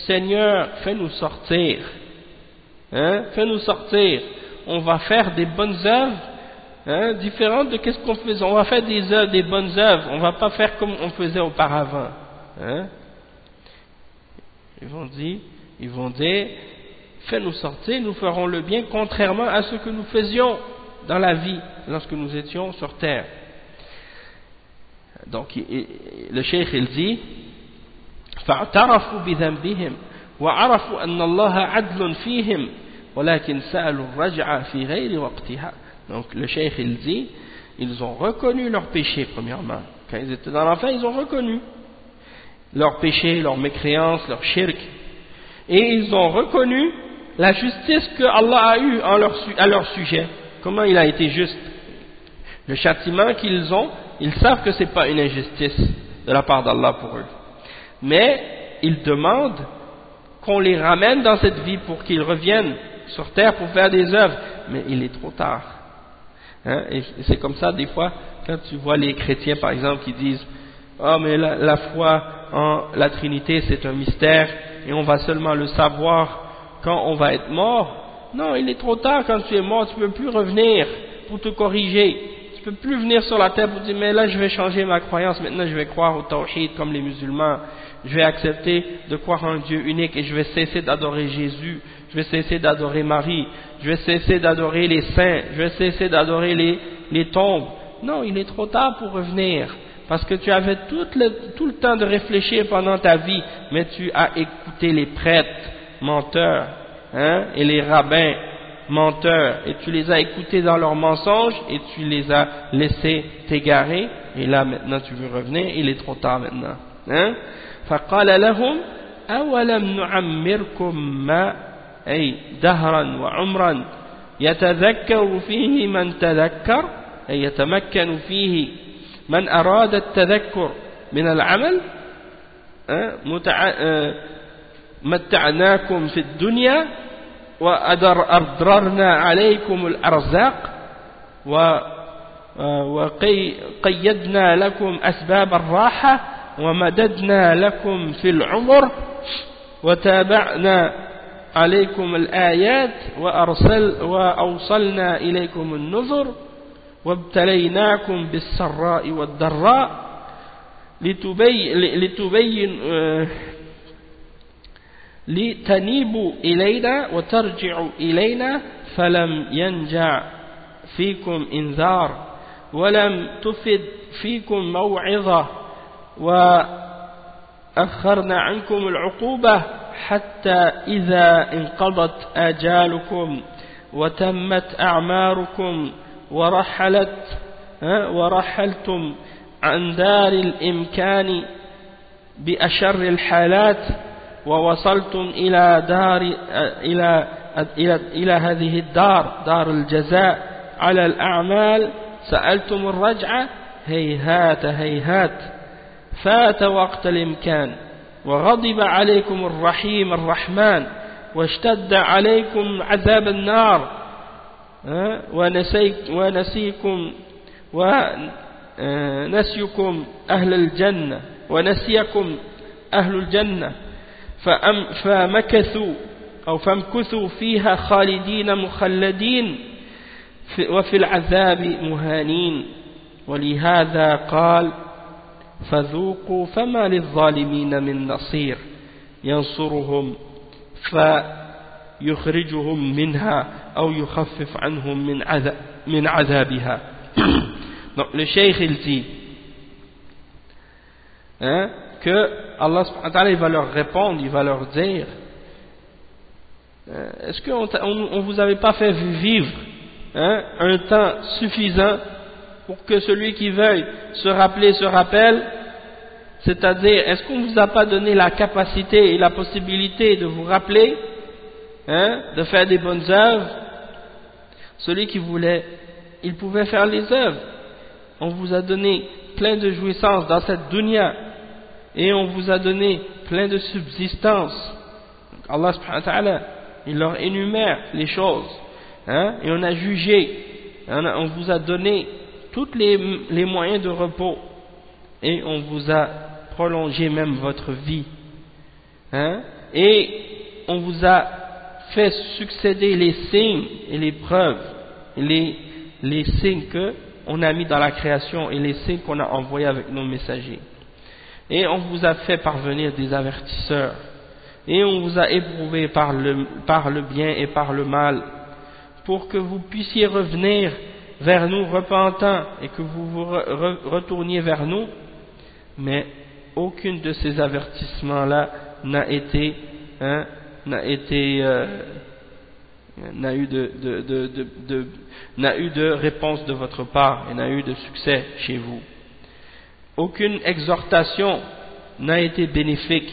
Seigneur, fais-nous sortir. Hein? Fais-nous sortir. On va faire des bonnes œuvres hein, différentes de ce qu'on faisait. On va faire des œuvres, des bonnes œuvres. On va pas faire comme on faisait auparavant. Hein? Ils vont dire, ils vont dire, fais-nous sortir, nous ferons le bien, contrairement à ce que nous faisions dans la vie, lorsque nous étions sur terre. Donc, le cheikh, il dit, فاعترفوا بذنبهم وعرفوا أن الله عدل فيهم ولكن سألوا الرجعة في غير وقتها donc le cheikh il dit ils ont reconnu leur péché premièrement. Quand ils étaient dans l'enfer ils ont reconnu leur péché, leur mécréance, leur shirk. Et ils ont reconnu la justice que Allah a eue à leur sujet. Comment il a été juste? Le châtiment qu'ils ont ils savent que ce n'est pas une injustice de la part d'Allah pour eux. Mais ils demandent qu'on les ramène dans cette vie pour qu'ils reviennent sur terre pour faire des œuvres, mais il est trop tard. Hein? Et c'est comme ça des fois, quand tu vois les chrétiens par exemple qui disent « Oh mais la, foi en la Trinité c'est un mystère et on va seulement le savoir quand on va être mort », non, il est trop tard quand tu es mort, tu ne peux plus revenir pour te corriger. Ne peux plus venir sur la terre pour dire mais là je vais changer ma croyance, maintenant je vais croire au tawhid comme les musulmans. Je vais accepter de croire en Dieu unique et je vais cesser d'adorer Jésus, je vais cesser d'adorer Marie, je vais cesser d'adorer les saints, je vais cesser d'adorer les, les tombes. Non, il est trop tard pour revenir, parce que tu avais tout le, tout le temps de réfléchir pendant ta vie, mais tu as écouté les prêtres menteurs hein, et les rabbins menteurs, et tu les as écoutés dans leurs mensonges, et tu les as laissés t'égarer, et là maintenant tu veux revenir, il est trop tard maintenant. Hein فقال لهم أولم نعمركم ما أي دهرا وعمرا يتذكر فيه من تذكر أي يتمكن فيه من أراد التذكر من العمل متعناكم في الدنيا وأضررنا عليكم الأرزاق وقيدنا لكم أسباب الراحة ومددنا لكم في العمر وتابعنا عليكم الآيات وأرسل وأوصلنا إليكم النذر وابتليناكم بالسراء والضراء لتبين, لتبين لتنيبوا إلينا وترجعوا إلينا فلم ينجع فيكم إنذار ولم تفد فيكم موعظة وأخرنا عنكم العقوبة حتى إذا انقضت آجالكم وتمت أعماركم ورحلت ورحلتم عن دار الإمكان بأشر الحالات ووصلتم إلى دار إلى إلى إلى هذه الدار دار الجزاء. على الأعمال سألتم الرجعة هيهات هيهات. فات وقت الإمكان. وغضب عليكم الرحيم الرحمن. واشتد عليكم عذاب النار. ونسيك ونسيكم ونسيكم أهل الجنة. ونسيكم أهل الجنة. فمكثوا أو فامكثوا فيها خالدين مخلدين وفي العذاب مهانين. ولهذا قال فذوقوا فما للظالمين من نصير. ينصرهم فيخرجهم منها أو يخفف عنهم من, عذاب من عذابها. le il dit hein, que Allah va leur répondre, il va leur dire est-ce qu'on on, on vous avait pas fait vivre hein, un temps suffisant pour que celui qui veuille se rappeler se rappelle? C'est-à-dire est-ce qu'on ne vous a pas donné la capacité et la possibilité de vous rappeler hein, de faire des bonnes œuvres? Celui qui voulait il pouvait faire les œuvres. On vous a donné plein de jouissances dans cette dunya et on vous a donné plein de subsistance Allah subhanahu wa ta'ala il leur énumère les choses hein, et on a jugé on vous a donné tous les, moyens de repos et on vous a prolongé même votre vie. Hein? Et on vous a fait succéder les signes et les preuves, les, les signes qu'on a mis dans la création et les signes qu'on a envoyés avec nos messagers. Et on vous a fait parvenir des avertisseurs et on vous a éprouvé par le, bien et par le mal, pour que vous puissiez revenir vers nous repentants et que vous vous retourniez vers nous, mais aucune de ces avertissements-là n'a été, n'a eu de réponse de votre part et n'a eu de succès chez vous. Aucune exhortation n'a été bénéfique.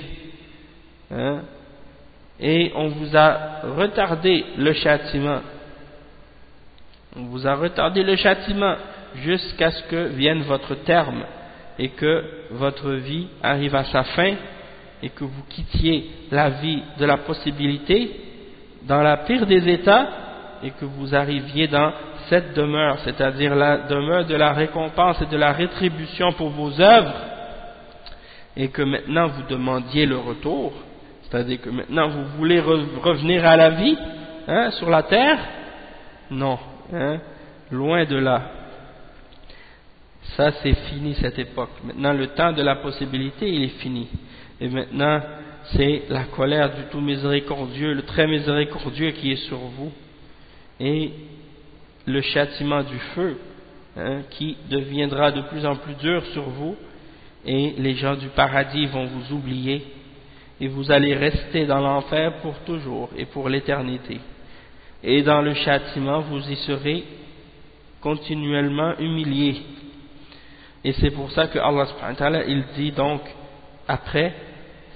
Hein, et on vous a retardé le châtiment. On vous a retardé le châtiment jusqu'à ce que vienne votre terme et que votre vie arrive à sa fin et que vous quittiez la vie de la possibilité dans la pire des états et que vous arriviez dans cette demeure, c'est-à-dire la demeure de la récompense et de la rétribution pour vos œuvres et que maintenant vous demandiez le retour, c'est-à-dire que maintenant vous voulez revenir à la vie hein, sur la terre Non, hein, loin de là. Ça c'est fini cette époque. Maintenant le temps de la possibilité il est fini. Et maintenant c'est la colère du tout miséricordieux, le très miséricordieux qui est sur vous. Et le châtiment du feu hein, qui deviendra de plus en plus dur sur vous et les gens du paradis vont vous oublier et vous allez rester dans l'enfer pour toujours et pour l'éternité. Et dans le châtiment, vous y serez continuellement humiliés. Et c'est pour ça que Allah subhanahu wa ta'ala, il dit donc après,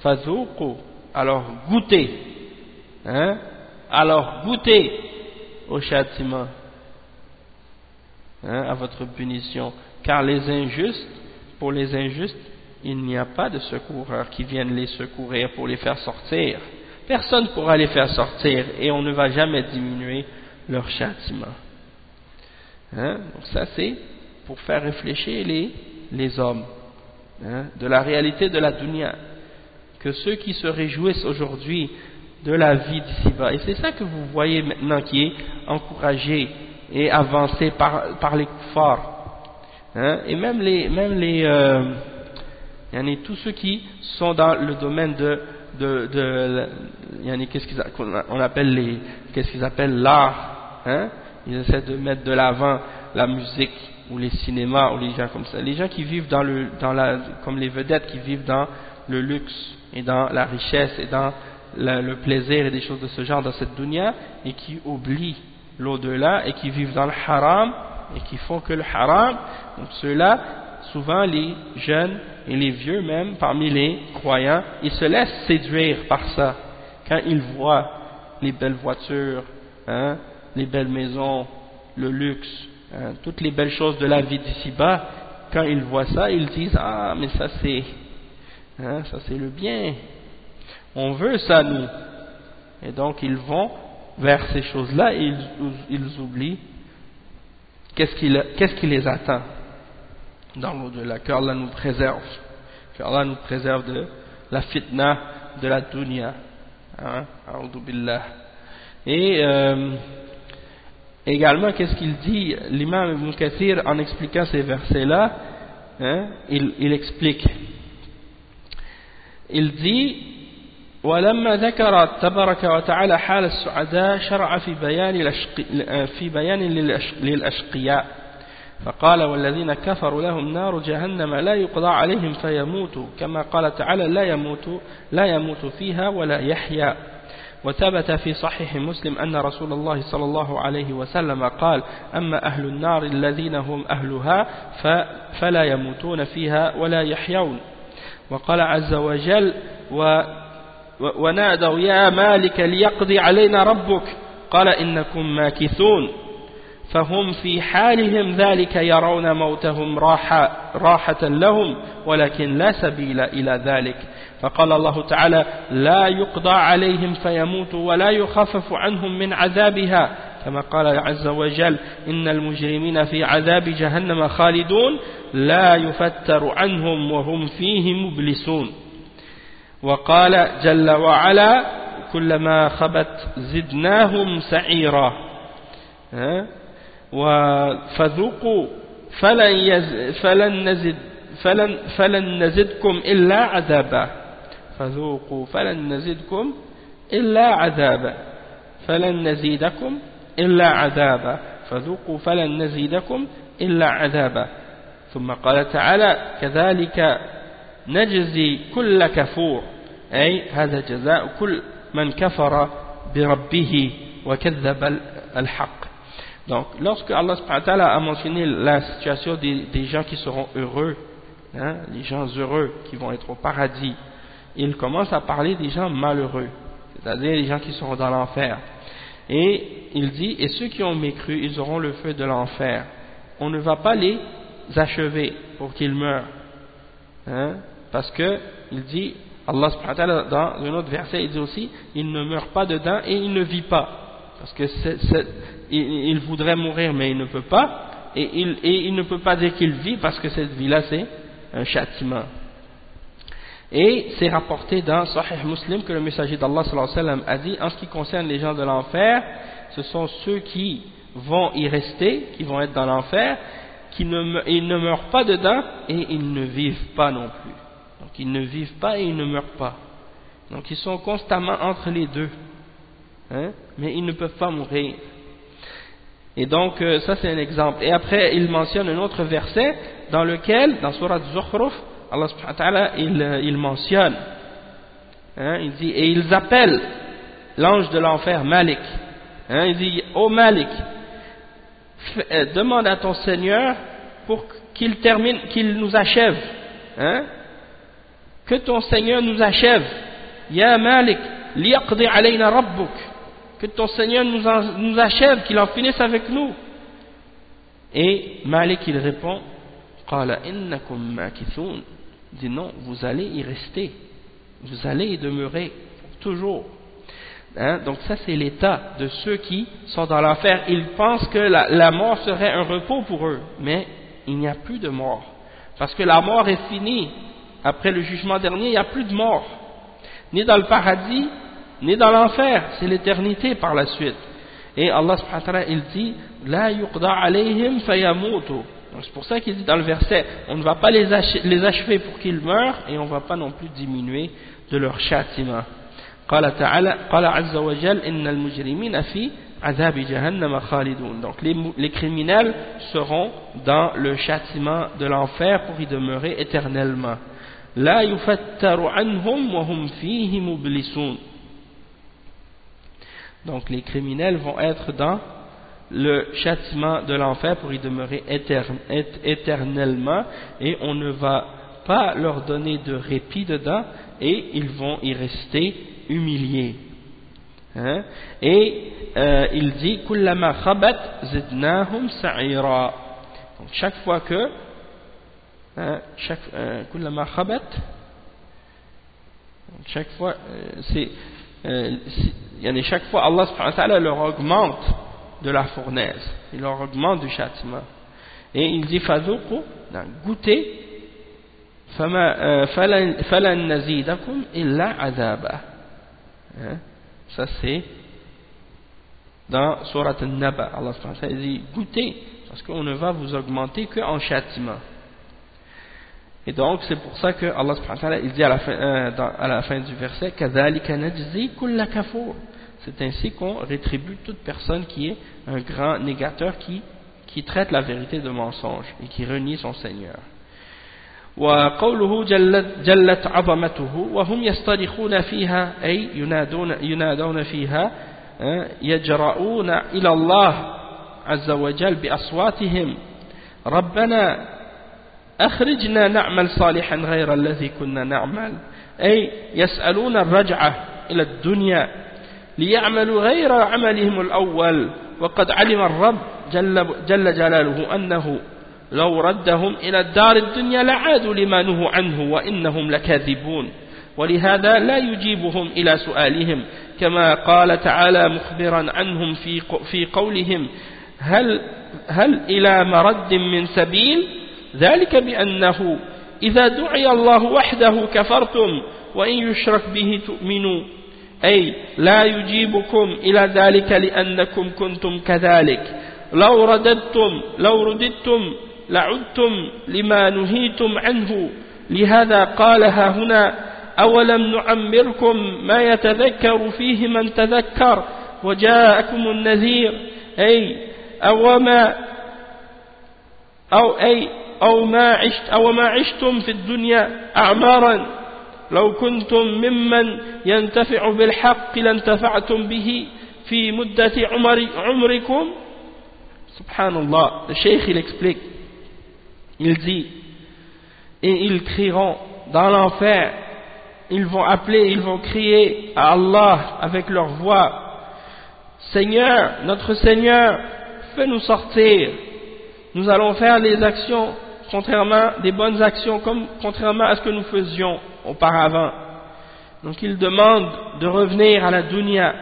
fazouqu, alors goûtez, hein, alors goûtez au châtiment, hein, à votre punition, car les injustes pour les injustes, il n'y a pas de secoureur qui vienne les secourir pour les faire sortir. Personne ne pourra les faire sortir et on ne va jamais diminuer leur châtiment. Hein? Donc ça c'est pour faire réfléchir les, les hommes hein, de la réalité de la dunya. Que ceux qui se réjouissent aujourd'hui de la vie d'ici-bas, et c'est ça que vous voyez maintenant qui est encouragé et avancé par, par les koufars, Hein? et même les, même les, euh, tous ceux qui sont dans le domaine de, de, de qu'est-ce qu'ils on appelle les, qu'est-ce qu'ils appellent l'art, hein? ils essaient de mettre de l'avant la musique ou les cinémas ou les gens comme ça, les gens qui vivent dans le, dans la, comme les vedettes qui vivent dans le luxe et dans la richesse et dans le plaisir et des choses de ce genre dans cette dunya et qui oublient l'au-delà et qui vivent dans le haram et qui font que le haram, donc ceux-là, souvent les jeunes et les vieux même, parmi les croyants, ils se laissent séduire par ça. Quand ils voient les belles voitures, hein, les belles maisons, le luxe, hein, toutes les belles choses de la vie d'ici-bas, quand ils voient ça, ils disent ah mais ça c'est, hein, ça c'est le bien. On veut ça nous. Et donc ils vont vers ces choses-là ils, oublient qu'est-ce qui, les attend dans l'au-delà, qu'Allah nous préserve, qu'Allah nous préserve de la fitna de la dunya. Hein, Et euh, également, qu'est-ce qu'il dit? L'imam Ibn Kathir, en expliquant ces versets-là, hein, il explique. Il dit ولما ذكر تبارك وتعالى حال السعداء شرع في بيان في بيان للأشقياء. فقال والذين كفروا لهم نار جهنم لا يقضى عليهم فيموتوا كما قال تعالى لا يموت لا يموت فيها ولا يحيا. وثبت في صحيح مسلم أن رسول الله صلى الله عليه وسلم قال أما أهل النار الذين هم أهلها فلا يموتون فيها ولا يحيون. وقال عز وجل و ونادوا يا مالك ليقضي علينا ربك. قال إنكم ماكثون. فهم في حالهم ذلك يرون موتهم راحة, راحة لهم ولكن لا سبيل إلى ذلك. فقال الله تعالى لا يقضى عليهم فيموتوا ولا يخفف عنهم من عذابها. كما قال عز وجل إن المجرمين في عذاب جهنم خالدون لا يفتر عنهم وهم فيه مبلسون. وقال جل وعلا كلما خبت زدناهم سعيرا. فذوقوا فلن, يز فلن, نزد فلن, فلن نزدكم إلا عذابا. فذوقوا فلن نزدكم إلا عذابا. فلن نزيدكم إلا عذابا. فذوقوا فلن نزيدكم إلا عذابا. ثم قال تعالى كذلك نجزي كل كفور. أي هذا جزاء كل من كفر بربه وكذب الحق Donc, lorsque Allah a mentionné la situation des, des gens qui seront heureux, hein, les gens heureux qui vont être au paradis, il commence à parler des gens malheureux, c'est-à-dire les gens qui seront dans l'enfer. Et il dit, et ceux qui ont mécru, ils auront le feu de l'enfer. On ne va pas les achever pour qu'ils meurent. Hein, parce que, il dit, Allah dans un autre verset, il dit aussi, il ne meurt pas dedans et il ne vit pas. Parce que il, voudrait mourir mais il ne peut pas. Et il, ne peut pas dire qu'il vit parce que cette vie-là c'est un châtiment. Et c'est rapporté dans Sahih Muslim que le messager d'Allah a dit en ce qui concerne les gens de l'enfer, ce sont ceux qui vont y rester, qui vont être dans l'enfer, qui ne meurent pas dedans et ils ne vivent pas non plus. Donc ils ne vivent pas et ils ne meurent pas. Donc ils sont constamment entre les deux. Hein, mais ils ne peuvent pas mourir. Et donc euh, ça c'est un exemple. Et après il mentionne un autre verset dans lequel, dans Surah Zukhruf, Allah subhanahu wa ta'ala, il, euh, il, mentionne, hein, il dit, et ils appellent l'ange de l'enfer, Malik. Hein, il dit, ô oh Malik, euh, demande à ton Seigneur pour qu'il termine, qu'il nous achève. Hein, que ton Seigneur nous achève. Ya Malik, liyaqdi alayna rabbuk. Que ton Seigneur nous, nous achève, qu'il en finisse avec nous. Et Malik, il répond, qala innakum makithun dit non, vous allez y rester, vous allez y demeurer toujours. Hein? Donc ça c'est l'état de ceux qui sont dans l'enfer. Ils pensent que la, mort serait un repos pour eux, mais il n'y a plus de mort. Parce que la mort est finie. Après le jugement dernier, il n'y a plus de mort. Ni dans le paradis, ni dans l'enfer. C'est l'éternité par la suite. Et Allah subhanahu il dit, La yuqda alayhim fayamutu. C'est pour ça qu'il dit dans le verset, on ne va pas les, achever pour qu'ils meurent et on ne va pas non plus diminuer de leur châtiment. Donc les, criminels seront dans le châtiment de l'enfer pour y demeurer éternellement. Donc les criminels vont être dans le châtiment de l'enfer pour y demeurer éternellement et on ne va pas leur donner de répit dedans et ils vont y rester humiliés. Hein? Et euh, il dit. Donc chaque fois que chaque euh, khabat chaque fois euh, euh, chaque fois Allah subhanahu leur augmente de la fournaise. Il leur augmente du châtiment. Et il dit Fadoukou, goûtez, euh, falan nazidakum illa. Hein? Ça c'est dans Surat al-Naba. Allah dit goûtez, parce qu'on ne va vous augmenter qu'en châtiment. Et donc, c'est pour ça que Allah il dit à la fin, euh, dans, à la fin du verset, كَذَلِكَ نَجْزِي كُلَّ كَفُورٍ c'est ainsi qu'on rétribue toute personne qui est un grand négateur qui, qui traite la vérité de mensonge et qui renie son Seigneur. وقوله جلت, جلت عظمته وهم يصطرخون فيها أي ينادون, ينادون فيها يجرؤون إلى الله عز وجل بأصواتهم ربنا أخرجنا نعمل صالحا غير الذي كنا نعمل. أي يسألون الرجعة إلى الدنيا ليعملوا غير عملهم الأول. وقد علم الرب جل, جل جلاله أنه لو ردهم إلى الدار الدنيا لعادوا لما نهوا عنه وإنهم لكاذبون. ولهذا لا يجيبهم إلى سؤالهم كما قال تعالى مخبرا عنهم في, في قولهم هل, هل إلى مرد من سبيل؟ ذلك بأنه إذا دعي الله وحده كفرتم وإن يشرك به تؤمنوا. أي لا يجيبكم إلى ذلك لأنكم كنتم كذلك. لو رددتم لو رددتم لعدتم لما نهيتم عنه. لهذا قالها هنا أولم نعمركم ما يتذكر فيه من تذكر وجاءكم النذير. أي أو ما أو أي أو ما عشت أو ما عشتم في الدنيا أعمارا لو كنتم ممن ينتفع بالحق لانتفعتم به في مدة عمر عمركم سبحان الله cheikh il explique il dit et ils crieront dans l'enfer ils vont appeler ils vont crier à Allah avec leur voix Seigneur notre Seigneur fais-nous sortir nous allons faire les actions contrairement des bonnes actions comme contrairement à ce que nous faisions auparavant. Donc il demande de revenir à la dunya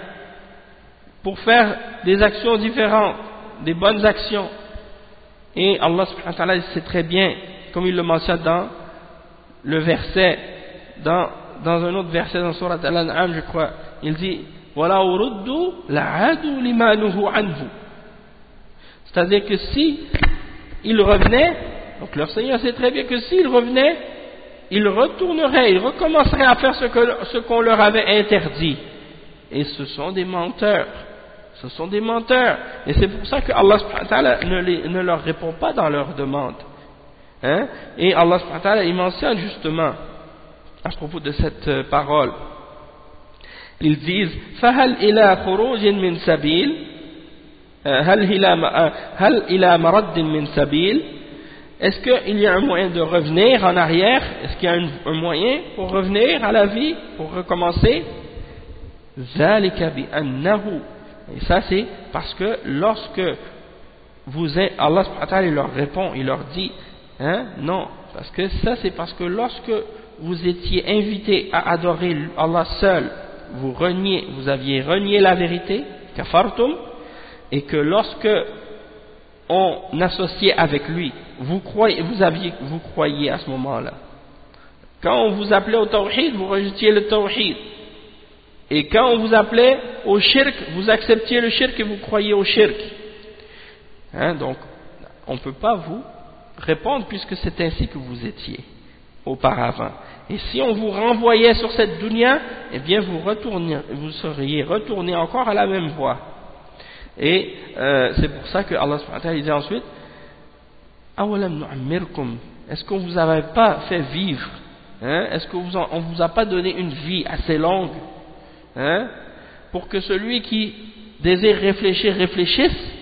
pour faire des actions différentes des bonnes actions. Et Allah subhanahu wa ta'ala sait très bien comme il le mentionne dans le verset dans, dans un autre verset dans Surat Al-An'am je crois il dit c'est-à-dire que si ils revenaient donc leur Seigneur sait très bien que s'ils revenaient ils retourneraient, ils recommenceraient à faire ce qu'on leur avait interdit. Et ce sont des menteurs. Ce sont des menteurs. Et c'est pour ça que Allah ne, ne leur répond pas dans leur demande. Hein? Et Allah il mentionne justement à propos de cette euh, parole. Ils disent فهل إلى خروج من سبيل est-ce qu'il y a un moyen de revenir en arrière? Est-ce qu'il y a un, moyen pour revenir à la vie, pour recommencer? Et ça c'est parce que lorsque vous Allah il leur répond, il leur dit, hein, non, parce que ça c'est parce que lorsque vous étiez invité à adorer Allah seul, vous reniez, vous aviez renié la vérité, kafartum, et que lorsque on associait avec lui, vous croyez, vous aviez, vous croyez à ce moment-là. Quand on vous appelait au tawhid, vous rejetiez le tawhid. Et quand on vous appelait au shirk, vous acceptiez le shirk et vous croyez au shirk. Hein, donc, on ne peut pas vous répondre puisque c'est ainsi que vous étiez auparavant. Et si on vous renvoyait sur cette dunya, eh bien vous, vous seriez retourné encore à la même voie. Et euh, c'est pour ça que Allah dit ensuite est-ce qu'on vous avait pas fait vivre hein? Est-ce qu'on ne vous a pas donné une vie assez longue hein? pour que celui qui désire réfléchir réfléchisse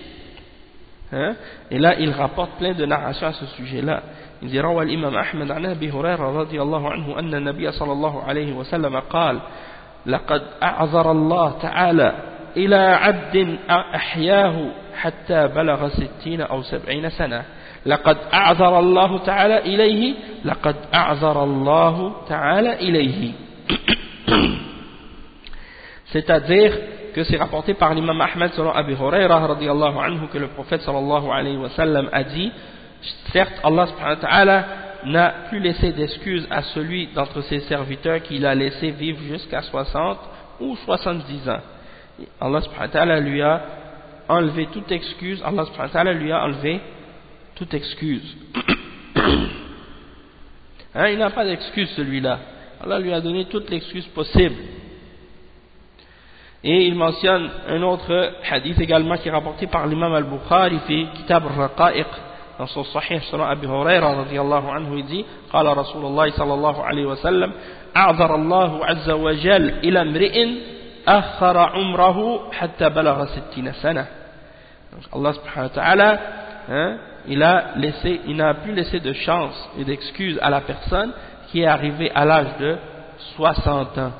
hein? Et là, il rapporte plein de narrations à ce sujet-là. Il dit روى الإمام أحمد عن أبي هريرة رضي الله عنه أن النبي صلى الله عليه وسلم قال لقد أعذر الله تعالى إلى عبد أحياه حتى بلغ ستين أو سبعين سنة لقد أعذر الله تعالى إليه لقد أعذر الله تعالى إليه c'est-à-dire que c'est rapporté par l'imam Ahmed selon Abu Huraira radiallahu anhu que le prophète sallallahu alayhi wa sallam a dit certes Allah subhanahu wa ta'ala n'a plus laissé d'excuses à celui d'entre ses serviteurs qu'il a laissé vivre jusqu'à 60 ou 70 ans Allah subhanahu wa ta'ala lui a enlevé toute excuse Allah subhanahu wa ta'ala lui a enlevé toute excuse. hein, il n'a pas d'excuse celui-là. Allah lui a donné toute l'excuse possible. Et il mentionne un autre hadith également qui est rapporté par l'imam al-Bukhari في كتاب الرقائق dans son sahih selon Abu Huraira radiyallahu anhu il dit قال رسول الله صلى الله عليه وسلم أعذر الله عز وجل إلى امرئ أخر عمره حتى بلغ ستين سنة Allah subhanahu wa ta'ala hein, il a laissé, il n'a plus laissé de chance et d'excuse à la personne qui est arrivée à l'âge de 60 ans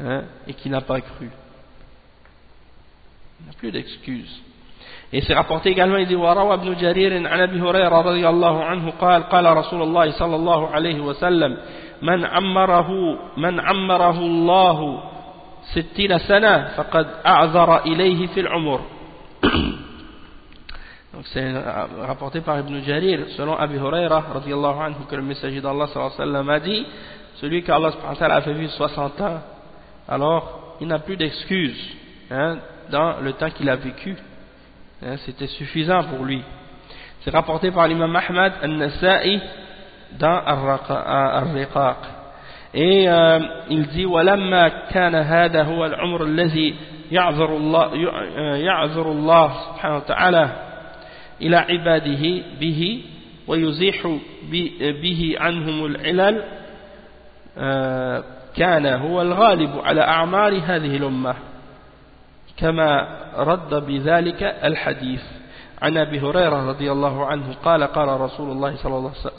hein, et qui n'a pas cru. Il n'a plus d'excuse. Et c'est rapporté également, il dit وروى ابن جرير عن أبي هريرة رضي الله عنه قال قال رسول الله صلى الله عليه وسلم من عمره من عمره الله ستين سنة فقد أعذر إليه في العمر Donc c'est rapporté par Ibn Jarir, selon Abu Huraira, anhu, que le messager d'Allah sallallahu a dit, celui qu'Allah a fait vivre 60 ans, alors il n'a plus d'excuses hein, dans le temps qu'il a vécu. Hein, C'était suffisant pour lui. C'est rapporté par l'imam Ahmad al-Nasa'i dans Al-Riqaq. Et euh, il dit ولما كان هذا هو العمر الذي يعذر الله يعذر الله سبحانه وتعالى إلى عباده به ويزيح به عنهم العلل كان هو الغالب على أعمار هذه الأمة كما رد بذلك الحديث. عن أبي هريرة رضي الله عنه قال قال رسول الله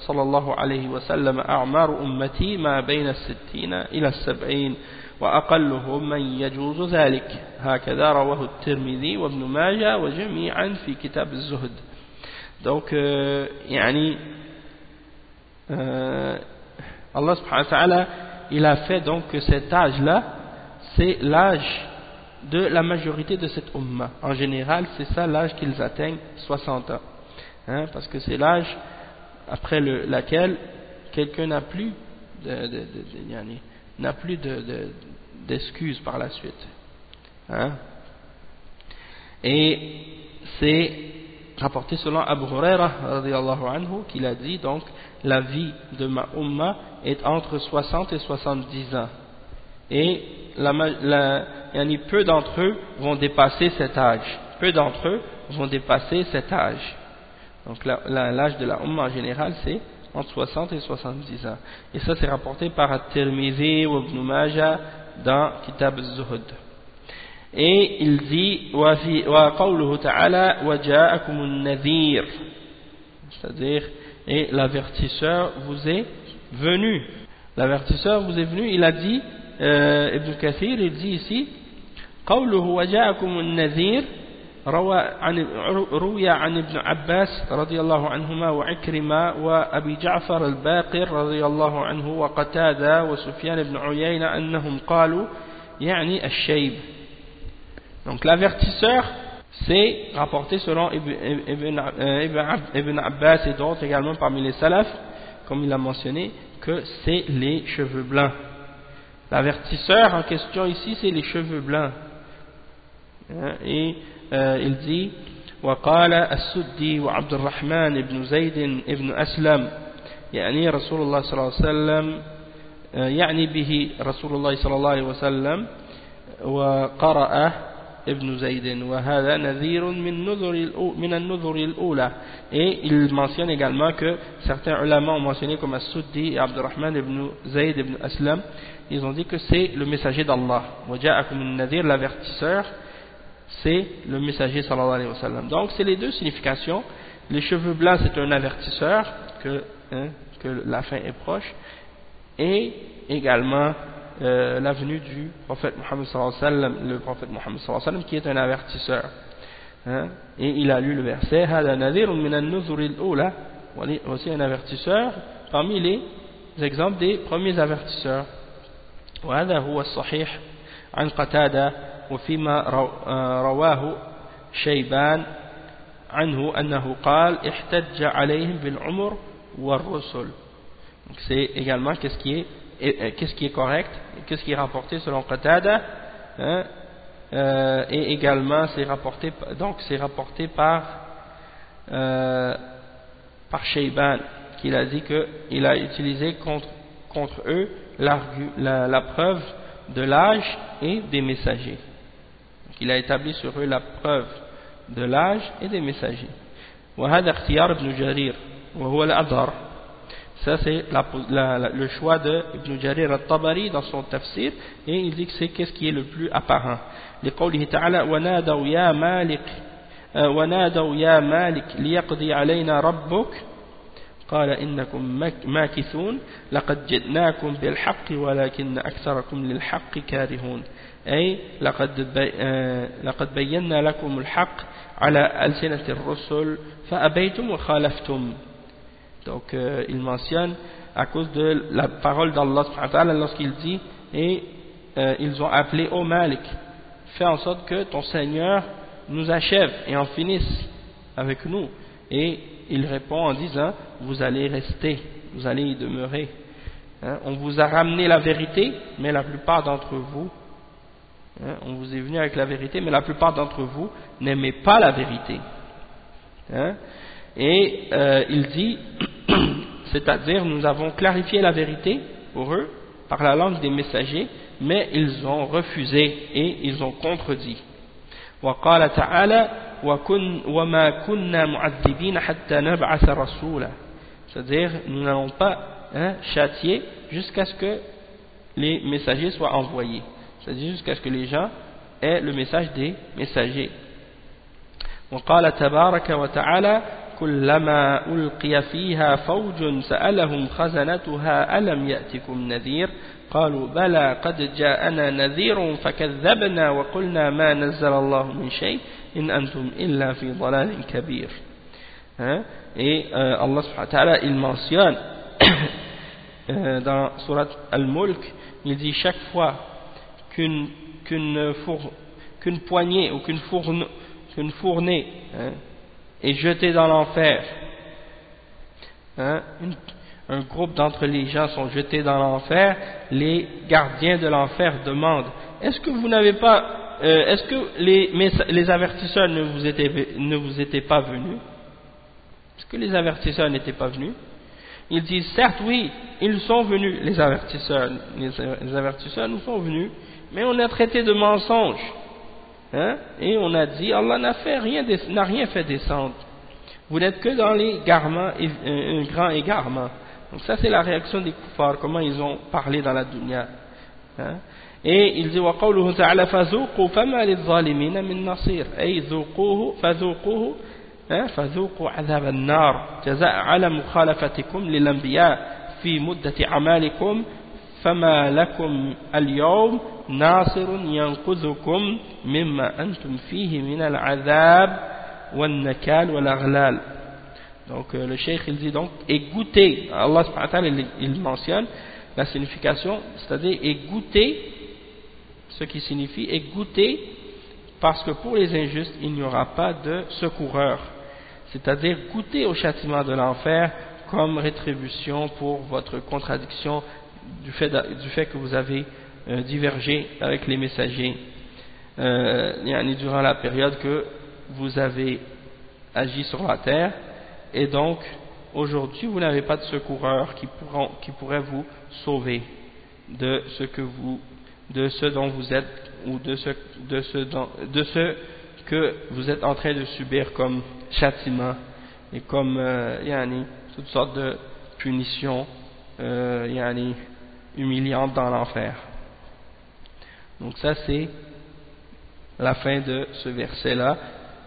صلى الله عليه وسلم أعمار أمتي ما بين الستين إلى السبعين وأقلهم من يجوز ذلك هكذا رواه الترمذي وابن ماجه وجميعا في كتاب الزهد. Donc euh, يعني euh, Allah subhanahu wa ta'ala il a fait donc que cet âge là c'est l'âge de la majorité de cette umma. En général, c'est ça l'âge qu'ils atteignent, 60 ans. Hein, parce que c'est l'âge après le, quelqu'un n'a plus de, de, n'a plus d'excuses par la suite. Hein. Et c'est rapporté selon Abu Huraira anhu qu'il a dit donc la vie de ma umma est entre 60 et 70 ans Et la, la, peu d'entre eux vont dépasser cet âge. Peu d'entre eux vont dépasser cet âge. Donc l'âge de la Ummah en général, c'est entre 60 et 70 ans. Et ça, c'est rapporté par At-Tirmidhi ou Ibn Majah dans Kitab al-Zuhud. Et il dit وقوله تعالى وجاءكم النذير c'est-à-dire et l'avertisseur vous est venu l'avertisseur vous est venu il a dit آه، ابن كثير الجيسي قوله وجاءكم النذير روى عن روي عن ابن عباس رضي الله عنهما وعكرمة وأبي جعفر الباقر رضي الله عنه وقتادة وسفيان بن عيينة أنهم قالوا يعني الشيب. Donc l'avertisseur c'est rapporté selon ibn, ibn, ibn et d'autres également parmi les salaf comme il a mentionné que c'est les cheveux blancs. l'avertisseur en question ici c'est les cheveux blancs et euh, il dit وقال السدي وعبد الرحمن بن زيد بن أسلم يعني رسول الله صلى الله عليه وسلم يعني به رسول الله صلى الله عليه وسلم وقرأ ابن زيد وهذا نذير من نذر من النذر الأولى et il mentionne également que certains ulama ont mentionné comme As-Suddi et Abdurrahman ibn Zayd ibn Aslam ils ont dit que c'est le messager d'Allah وجاءكم النذير l'avertisseur c'est le messager sallallahu alayhi wa sallam. Donc c'est les deux significations. Les cheveux blancs c'est un avertisseur que, hein, que la fin est proche et également euh, la venue du prophète wa sallam, le prophète wa sallam qui est un avertisseur. Hein, et il a lu le verset هذا نذير من النذر الأولى aussi un avertisseur parmi les exemples des premiers avertisseurs وهذا هو الصحيح عن قتادة وفيما رواه شيبان عنه أنه قال احتج عليهم بالعمر والرسل c'est également qu'est-ce qui est qu'est-ce qui est correct qu'est-ce qui est rapporté selon Qatada hein, euh, et également c'est rapporté donc c'est rapporté par euh, par Shayban qu'il a dit qu'il a utilisé contre, contre eux la, la preuve de l'âge et des messagers qu'il a établi sur eux la preuve de l'âge et des messagers. وهذا اختيار ابن جرير وهو الأظهر ça c'est la, la, la, le choix de Ibn Jarir al-Tabari dans son tafsir et il dit que c'est qu'est-ce qui est le plus apparent. لقوله تعالى ونادوا يا مالك ونادوا يا مالك ليقضي علينا ربك قال إنكم ماكثون لقد جئناكم بالحق ولكن أكثركم للحق كارهون أي لقد لقد بينا لكم الحق على ألسنة الرسل فأبيتم وخالفتم donc euh, il mentionne à cause de la parole d'Allah lorsqu'il dit et euh, ils ont appelé au Malik fais en sorte que ton Seigneur nous achève et en finisse avec nous et il répond en disant vous allez rester vous allez y demeurer hein, on vous a ramené la vérité mais la plupart d'entre vous Hein, on vous est venu avec la vérité, mais la plupart d'entre vous n'aimez pas la vérité. Hein. Et euh, il dit, c'est-à-dire nous avons clarifié la vérité pour eux, par la langue des messagers mais ils ont refusé et ils ont contredit وقال تعالى وما كنا معذبين حتى نبعث رسولا c'est-à-dire nous n'allons pas hein, châtier jusqu'à ce que les messagers soient envoyés c'est-à-dire jusqu'à ce que les gens aient le message des messagers وقال تبارك وتعالى كلما ألقي فيها فوج سألهم خزنتها ألم يأتكم نذير؟ قالوا بلى قد جاءنا نذير فكذبنا وقلنا ما نزل الله من شيء إن أنتم إلا في ضلال كبير. ها؟ إيه آه، الله سبحانه وتعالى المنصيان آه، dans surat al-mulk il dit chaque fois qu'une qu'une qu'une poignée ou qu'une fourne qu'une fournée hein, est jetée dans l'enfer. Hein, un groupe d'entre les gens sont jetés dans l'enfer, les gardiens de l'enfer demandent Est-ce que vous n'avez pas, euh, est-ce que les, les avertisseurs ne vous, étaient, pas venus? Est-ce que les avertisseurs n'étaient pas venus? Ils disent Certes, oui, ils sont venus, les avertisseurs, les, avertisseurs nous sont venus, mais on a traité de mensonge. Hein? Et on a dit Allah n'a rien, rien fait descendre. Vous n'êtes que dans les garments, un grand égarement. Donc ça c'est la réaction des kuffars, comment ils ont parlé dans la dunya. Hein? Et il dit وقوله تعالى فذوقوا فما للظالمين من نصير أي ذوقوه فذوقوه فذوقوا عذاب النار جزاء على مخالفتكم للأنبياء في مدة أعمالكم فما لكم اليوم ناصر ينقذكم مما أنتم فيه من العذاب والنكال والأغلال Donc euh, le cheikh il dit donc et goûter, Allah il, il mentionne la signification, c'est-à-dire et goûter, ce qui signifie et goûter parce que pour les injustes il n'y aura pas de secoureur, c'est-à-dire goûter au châtiment de l'enfer comme rétribution pour votre contradiction du fait, du fait que vous avez euh, divergé avec les messagers euh, durant la période que vous avez agi sur la terre. Et donc aujourd'hui vous n'avez pas de secoureur qui, pourront, qui pourrait vous sauver de ce que vous de ce dont vous êtes ou de ce, de ce, que vous êtes en train de subir comme châtiment et comme euh, yani, toutes sortes de punitions euh, yani, humiliantes dans l'enfer. Donc ça c'est la fin de ce verset là.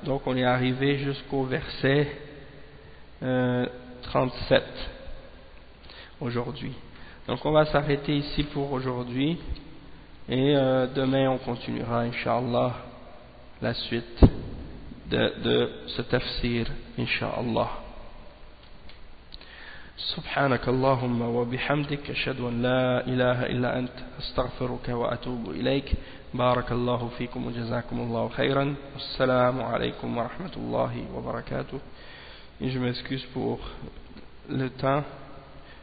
Donc on est arrivé jusqu'au verset 37 euh, aujourd'hui. Donc on va s'arrêter ici pour aujourd'hui et euh, demain on continuera inshallah la suite de, de ce tafsir inshallah. سبحانك اللهم وبحمدك أشهد أن لا إله إلا أنت أستغفرك وأتوب إليك بارك الله فيكم وجزاكم الله خيرا والسلام عليكم ورحمة الله وبركاته Et je m'excuse pour le temps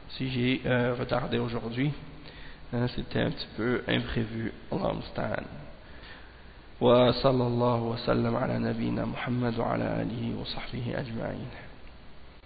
si j'ai euh, retardé aujourd'hui. C'était un petit peu imprévu. Allah musta'an. وصلى الله وسلم على نبينا محمد وعلى آله وصحبه أجمعين